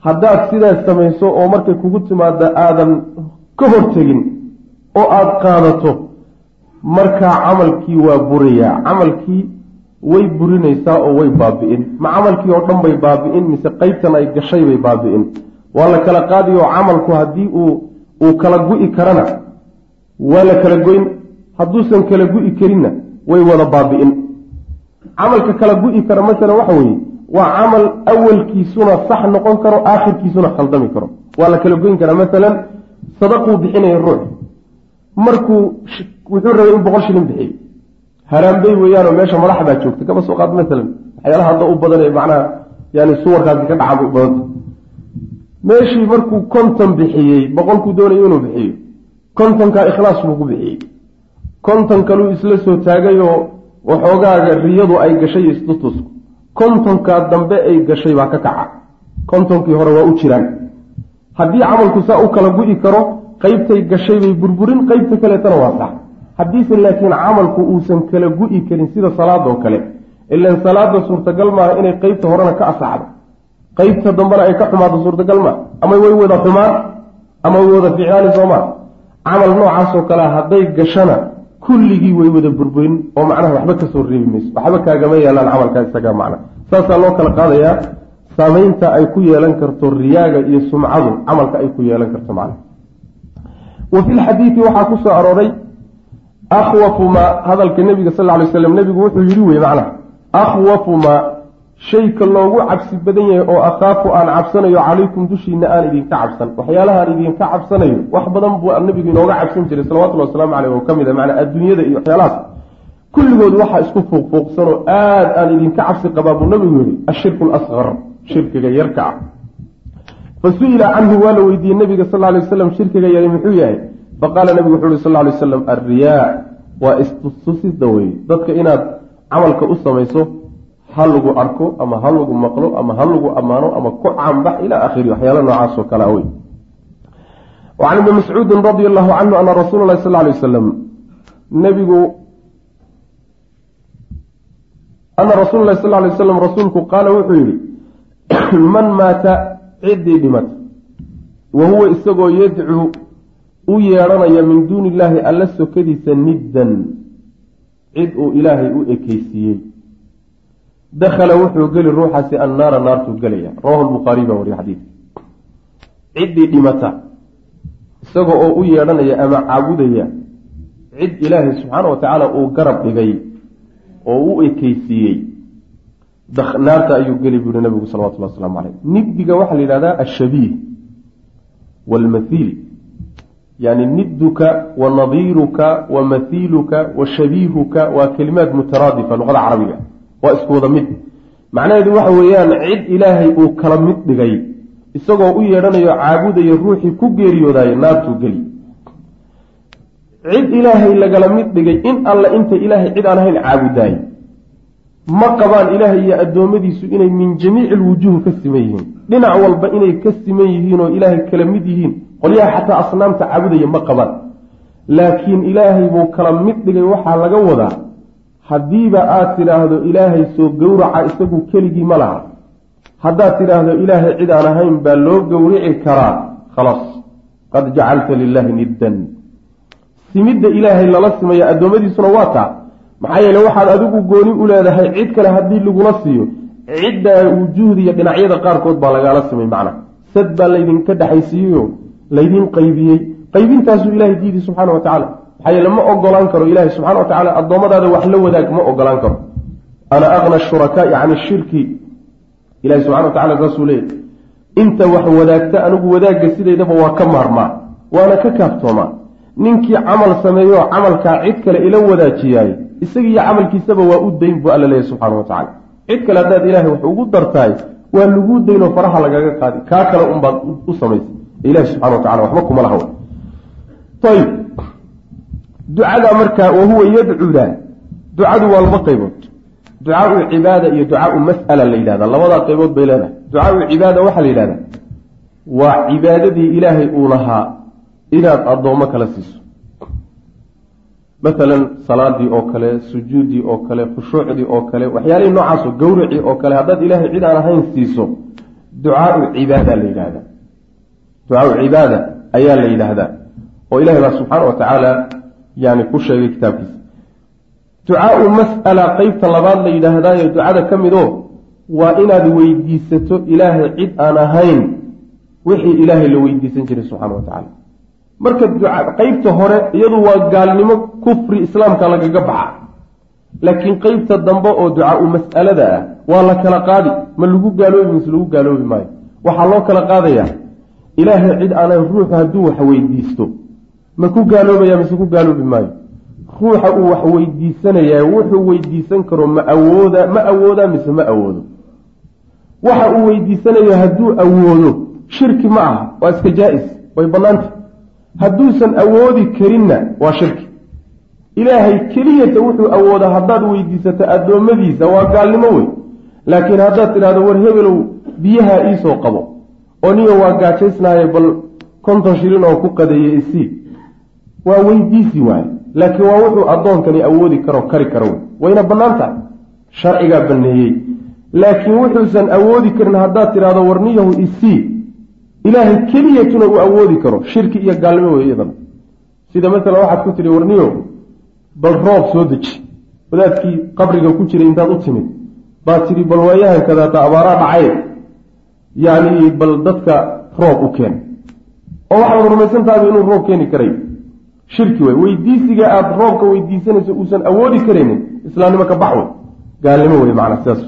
haddaad sidaas samayso oo markay kugu timaada aadan ka hortegin oo aada qaadato markaa camalkii waa burayaa. Camalkii way burinaysaa oo way baabi'in. Ma camalkii oo dhan bay baabi'in mise qeybtan ay gashay bay baabi'in. Waa la kala qaadi oo camalku haddii uu uu kala gu'i karana waa la kala goyn. Hadduusan kala gu'i karinna way wada baabi'in. Camalka kala gu'i kara masala waxa weeye waa camal awalkiisuna sax noqon karo aakhirkiisuna khaldami karo. Waa la kala goyn karaa. Masalan sadaquu bixinaya ruux. Markuu wuxuu rabay in boqol shilin bixiyo haraambey weeyaanoo meesha madax baa joogta. Kaba soo qaad masalan. Waxyaalaha hadda u badan ee macnaha yani suwarkaasi ka dhaca badanta meeshii markuu konton bixiyey boqolkuu doonayo inuu bixiyo. Kontonkaa ikhlaas buu ku bixiyey. Konton kaluu isla soo taagayoo waxoogaaga riyadu ay gashay isdutusku kontonkaa dambe ay gashay baa ka kaca. Kontonkii hore waa u jiraan. Haddii camalku saa u kala gu'i karo qeybtay gashay bay burburin qeybta kaleetana waa sax. Haddiise laakiin camalku uusan kala gu'i karin sida salaadoo kale. Ilan salaada suurtagal maaha inay qeybta horena ka asaxdo qeybta dambena ay ka xumaato suurtagal maa ama way wada xumaan ama way wada ficnaani soomaa camal noocaasoo kalea hadday gashana kulligii way wada burburin oo macnaha waxba ka soo reebi mayso. Waxba kaagama yeelaan camalkaa isaga macna. Saasaa loo kala qaadayaa saamaynta ay ku yeelan karto riyaaga iyo sumcadu camalka ay ku yeelan karto macna. Wa fi lxadiidi waxaa ku soo arooray akhwafu maa hadalka nebiga sal ly slam nebigu wuxuu yidhi wey macnaha akhwafu maa shayka loogu cabsi badan yahay oo akhaafu aan cabsanayo calaykum dushiina aan idinka cabsan. Waxyaalahaan idinka cabsanayo wax badan buu nebigu inooga cabsan jiray salawatulli wasalaamu caleyh oo ka mid a macnaa adduunyada iyo waxyaalahaas. Kulligood waxaa isku fuuqfuuqsanoo aad aan idinka cabsi qabaa buu nabigu yihi ashirku lasqar shirkiga yarka ah. Fa su'ila canhu waa la weydiiyey nabiga sal lay waslam shirkiga yari muxuu yahay? Faqaala nabigu wuxuu uhi sal lay waslam alriyaa waa istustusida weye dadka inaad camalka u samayso ha lagu arko ama ha lagu maqlo ama ha lagu ammaano ama ku caanbax ilaa akhiri waxyaala noocaasoo kale a wey wacan ibni mascuudin radia allahu canhu ana rasuula lahi sal lay wasalam nabigu ana rasuula lahi sal lay waslam rasuulku qaala wuxuu yihi [coughs] man maata ciddii dhimata wa huwa isagoo yadcuu u yeedhanaya min duuni illaahi alla sokadiisa niddan cid uu ilaahay u ekeysiiyey dakhala wuxuu geli ruuxaasi annaara naartuu gelaya rawahu lbukhaariy baa wariya xadiidka ciddii dhimata isaga oo u yeedhanaya ama caabudaya cid ilaahay subxaana wa tacaala uu garab dhigay oo u ekeysiiyey naarta ayuu geli buu yihi nabigu salawatullah waslamu caleyh niddiga waxaa la yidhahdaa ashabiih waalmathiil yani nidduka wa nadiiruka wa mathiiluka wa shabiihuka waa kelimaad mutaraadifa luqada carabiga waa isku wada mid. Macnaheedu waxa weeyaan cid ilaahay uu kala mid dhigay isagoo u yeedhanayo caabudayo ruuxii ku geeriyoodayo naartuu geli. Cid ilaahay lagala mid dhigay in alla inta ilaahay cid aan ahayn caabudaay. Ma qabaan ilaahay iyo addoommadiisu inay min jamiici lwujuuhi ka siman yihiin. Dhinac walba inay ka siman yihiin oo ilaahay kala mid yihiin. Qolyaha xataa asnaamta caabudaya ma qabaan. Laakiin ilaahay buu kala mid dhigay waxaa laga wadaa haddiiba aad tidhaahdo ilaahay soo gowraca isagu keligii ma laha. Haddaad tidhaahdo ilaahay cid aan ahayn baa loo gowrici karaa. Khalaas qad jacalta lilaahi niddan. Simidda ilaahay lala simaya addoommadiisuna waa taa. Maxaa yeele waxaad adigu gooni u leedahay cid kale haddii lagula siiyo. Ciddaa wujuuhdiiyo dhinacyada qaarkood baa lagaala simay macna. Sad baa laydinka dhexaysiiyeyo laydin qaybiyey. Qaybintaasuu ilahay diidi subxaana wa tacala maxaa yeele ma ogolaan karo ilaahay subxana wa tacala addoommadaada wax la wadaag ma ogolaan karo. Ana aqna shurakaai can ishirki ilahi subxana wa tacala saasuu leeyahy inta wax wadaagta anigu wadaagga sidaydaba waa ka maarmaa waana ka kaaftoomaa. Ninkii camal sameeyo camalkaa cid kale ila wadaajiyaay isagiiyo camalkiisaba waa u dayn buu alla leeyahy subxana wa tacala cid kale haddaad ilaahay wax ugu dartahay waa laguu daynoo faraha lagaga qaadi. Kaa kale unbaad u samaysay ilahi subxana wa tacala waxba kuma laha ayb ducada markaa wahuwa yadcuda ducadu waa laba qaybood. Ducaau cibaada iyo ducaau mas'ala la yidhahda. Labadaa qaybood bay leedahay. Ducaau cibaada waxaa la yidhahdaa waa cibaadadii ilaahay uu lahaa inaad addoommo kala siiso. Masalan salaadii oo kale sujuuddii oo kale khushuucdii oo kale waxyaalihii noocaaso gowracii oo kale haddaad ilaahay cid aan ahayn siiso ducaau cibaada la yidhahdaa ducaau cibaada ayaa la yidhaahdaa oo ilahay baa subxaana wa tacaala yani ku sheegay kitaabkiisa ducaau mas'ala qeybta labaad la yidhaahdaayo ducada ka mid oo waa inaad weydiisato ilaahay cid aan ahayn wixii ilaahay la weydiisan jiray subxaana wa tacaala. Marka qeybta hore iyadu waa gaalnimo kufri islaamka lagaga baxa. Laakiin qeybta dambe oo ducaau mas'alada ah waa la kala qaadi. Ma lagu gaaloobi mise lagu gaaloobi maayo. Waxaa loo kala qaadayaa ilaahay cid aan ahayn ruuxu hadduu wax weydiisto ma ku gaaloobaya mise ku gaaloobi maayo. Ruuxa uu wax weydiisanayaa wuxuu weydiisan karo ma awooda ma awoodaa mise ma awoodo. Waxa uu weydiisanayo hadduu awoodo shirki ma aha waa iska jaa-is way bannaanta hadduusan awoodi karinna waa shirki. Ilaahay keliyata wuxuu awooda haddaad weydiisato addoommadiisa waa gaalnimo wey laakiin haddaad tidhahdo war hebelow biyaha iisoo qabo. Oo niyo waa gaajaysnaaye bal konton shilin oo ku qadeeye isii waa weydiisi waaye laakiin waa wuxuu addoonkani awoodi karo kari karo. Wayna bannaan tahay. Sharcigaa banneeyey. Laakiin wuxuusan awoodi karin haddaad tidhahdo warniyahu isii ilaahay keliyatuna uu awoodi karo shirki iyo gaalnimo wey iyadana sida masalan waxaad ku tidhi warniyo bal roob soo deji. Wadaadkii qabriga ku jiray intaad u timid. Baad tidhi bal waayahankadaata abaaraa dhacay. Yacni bal dadka roob u keen. Oo waxaad rumaysantaaba inuu roob keeni karay shirki wey weydiisiga aada roobka weydiisanayso uusan awoodi karaynin islaamnimo ka bax wey gaalnimo wey macnaa sidaas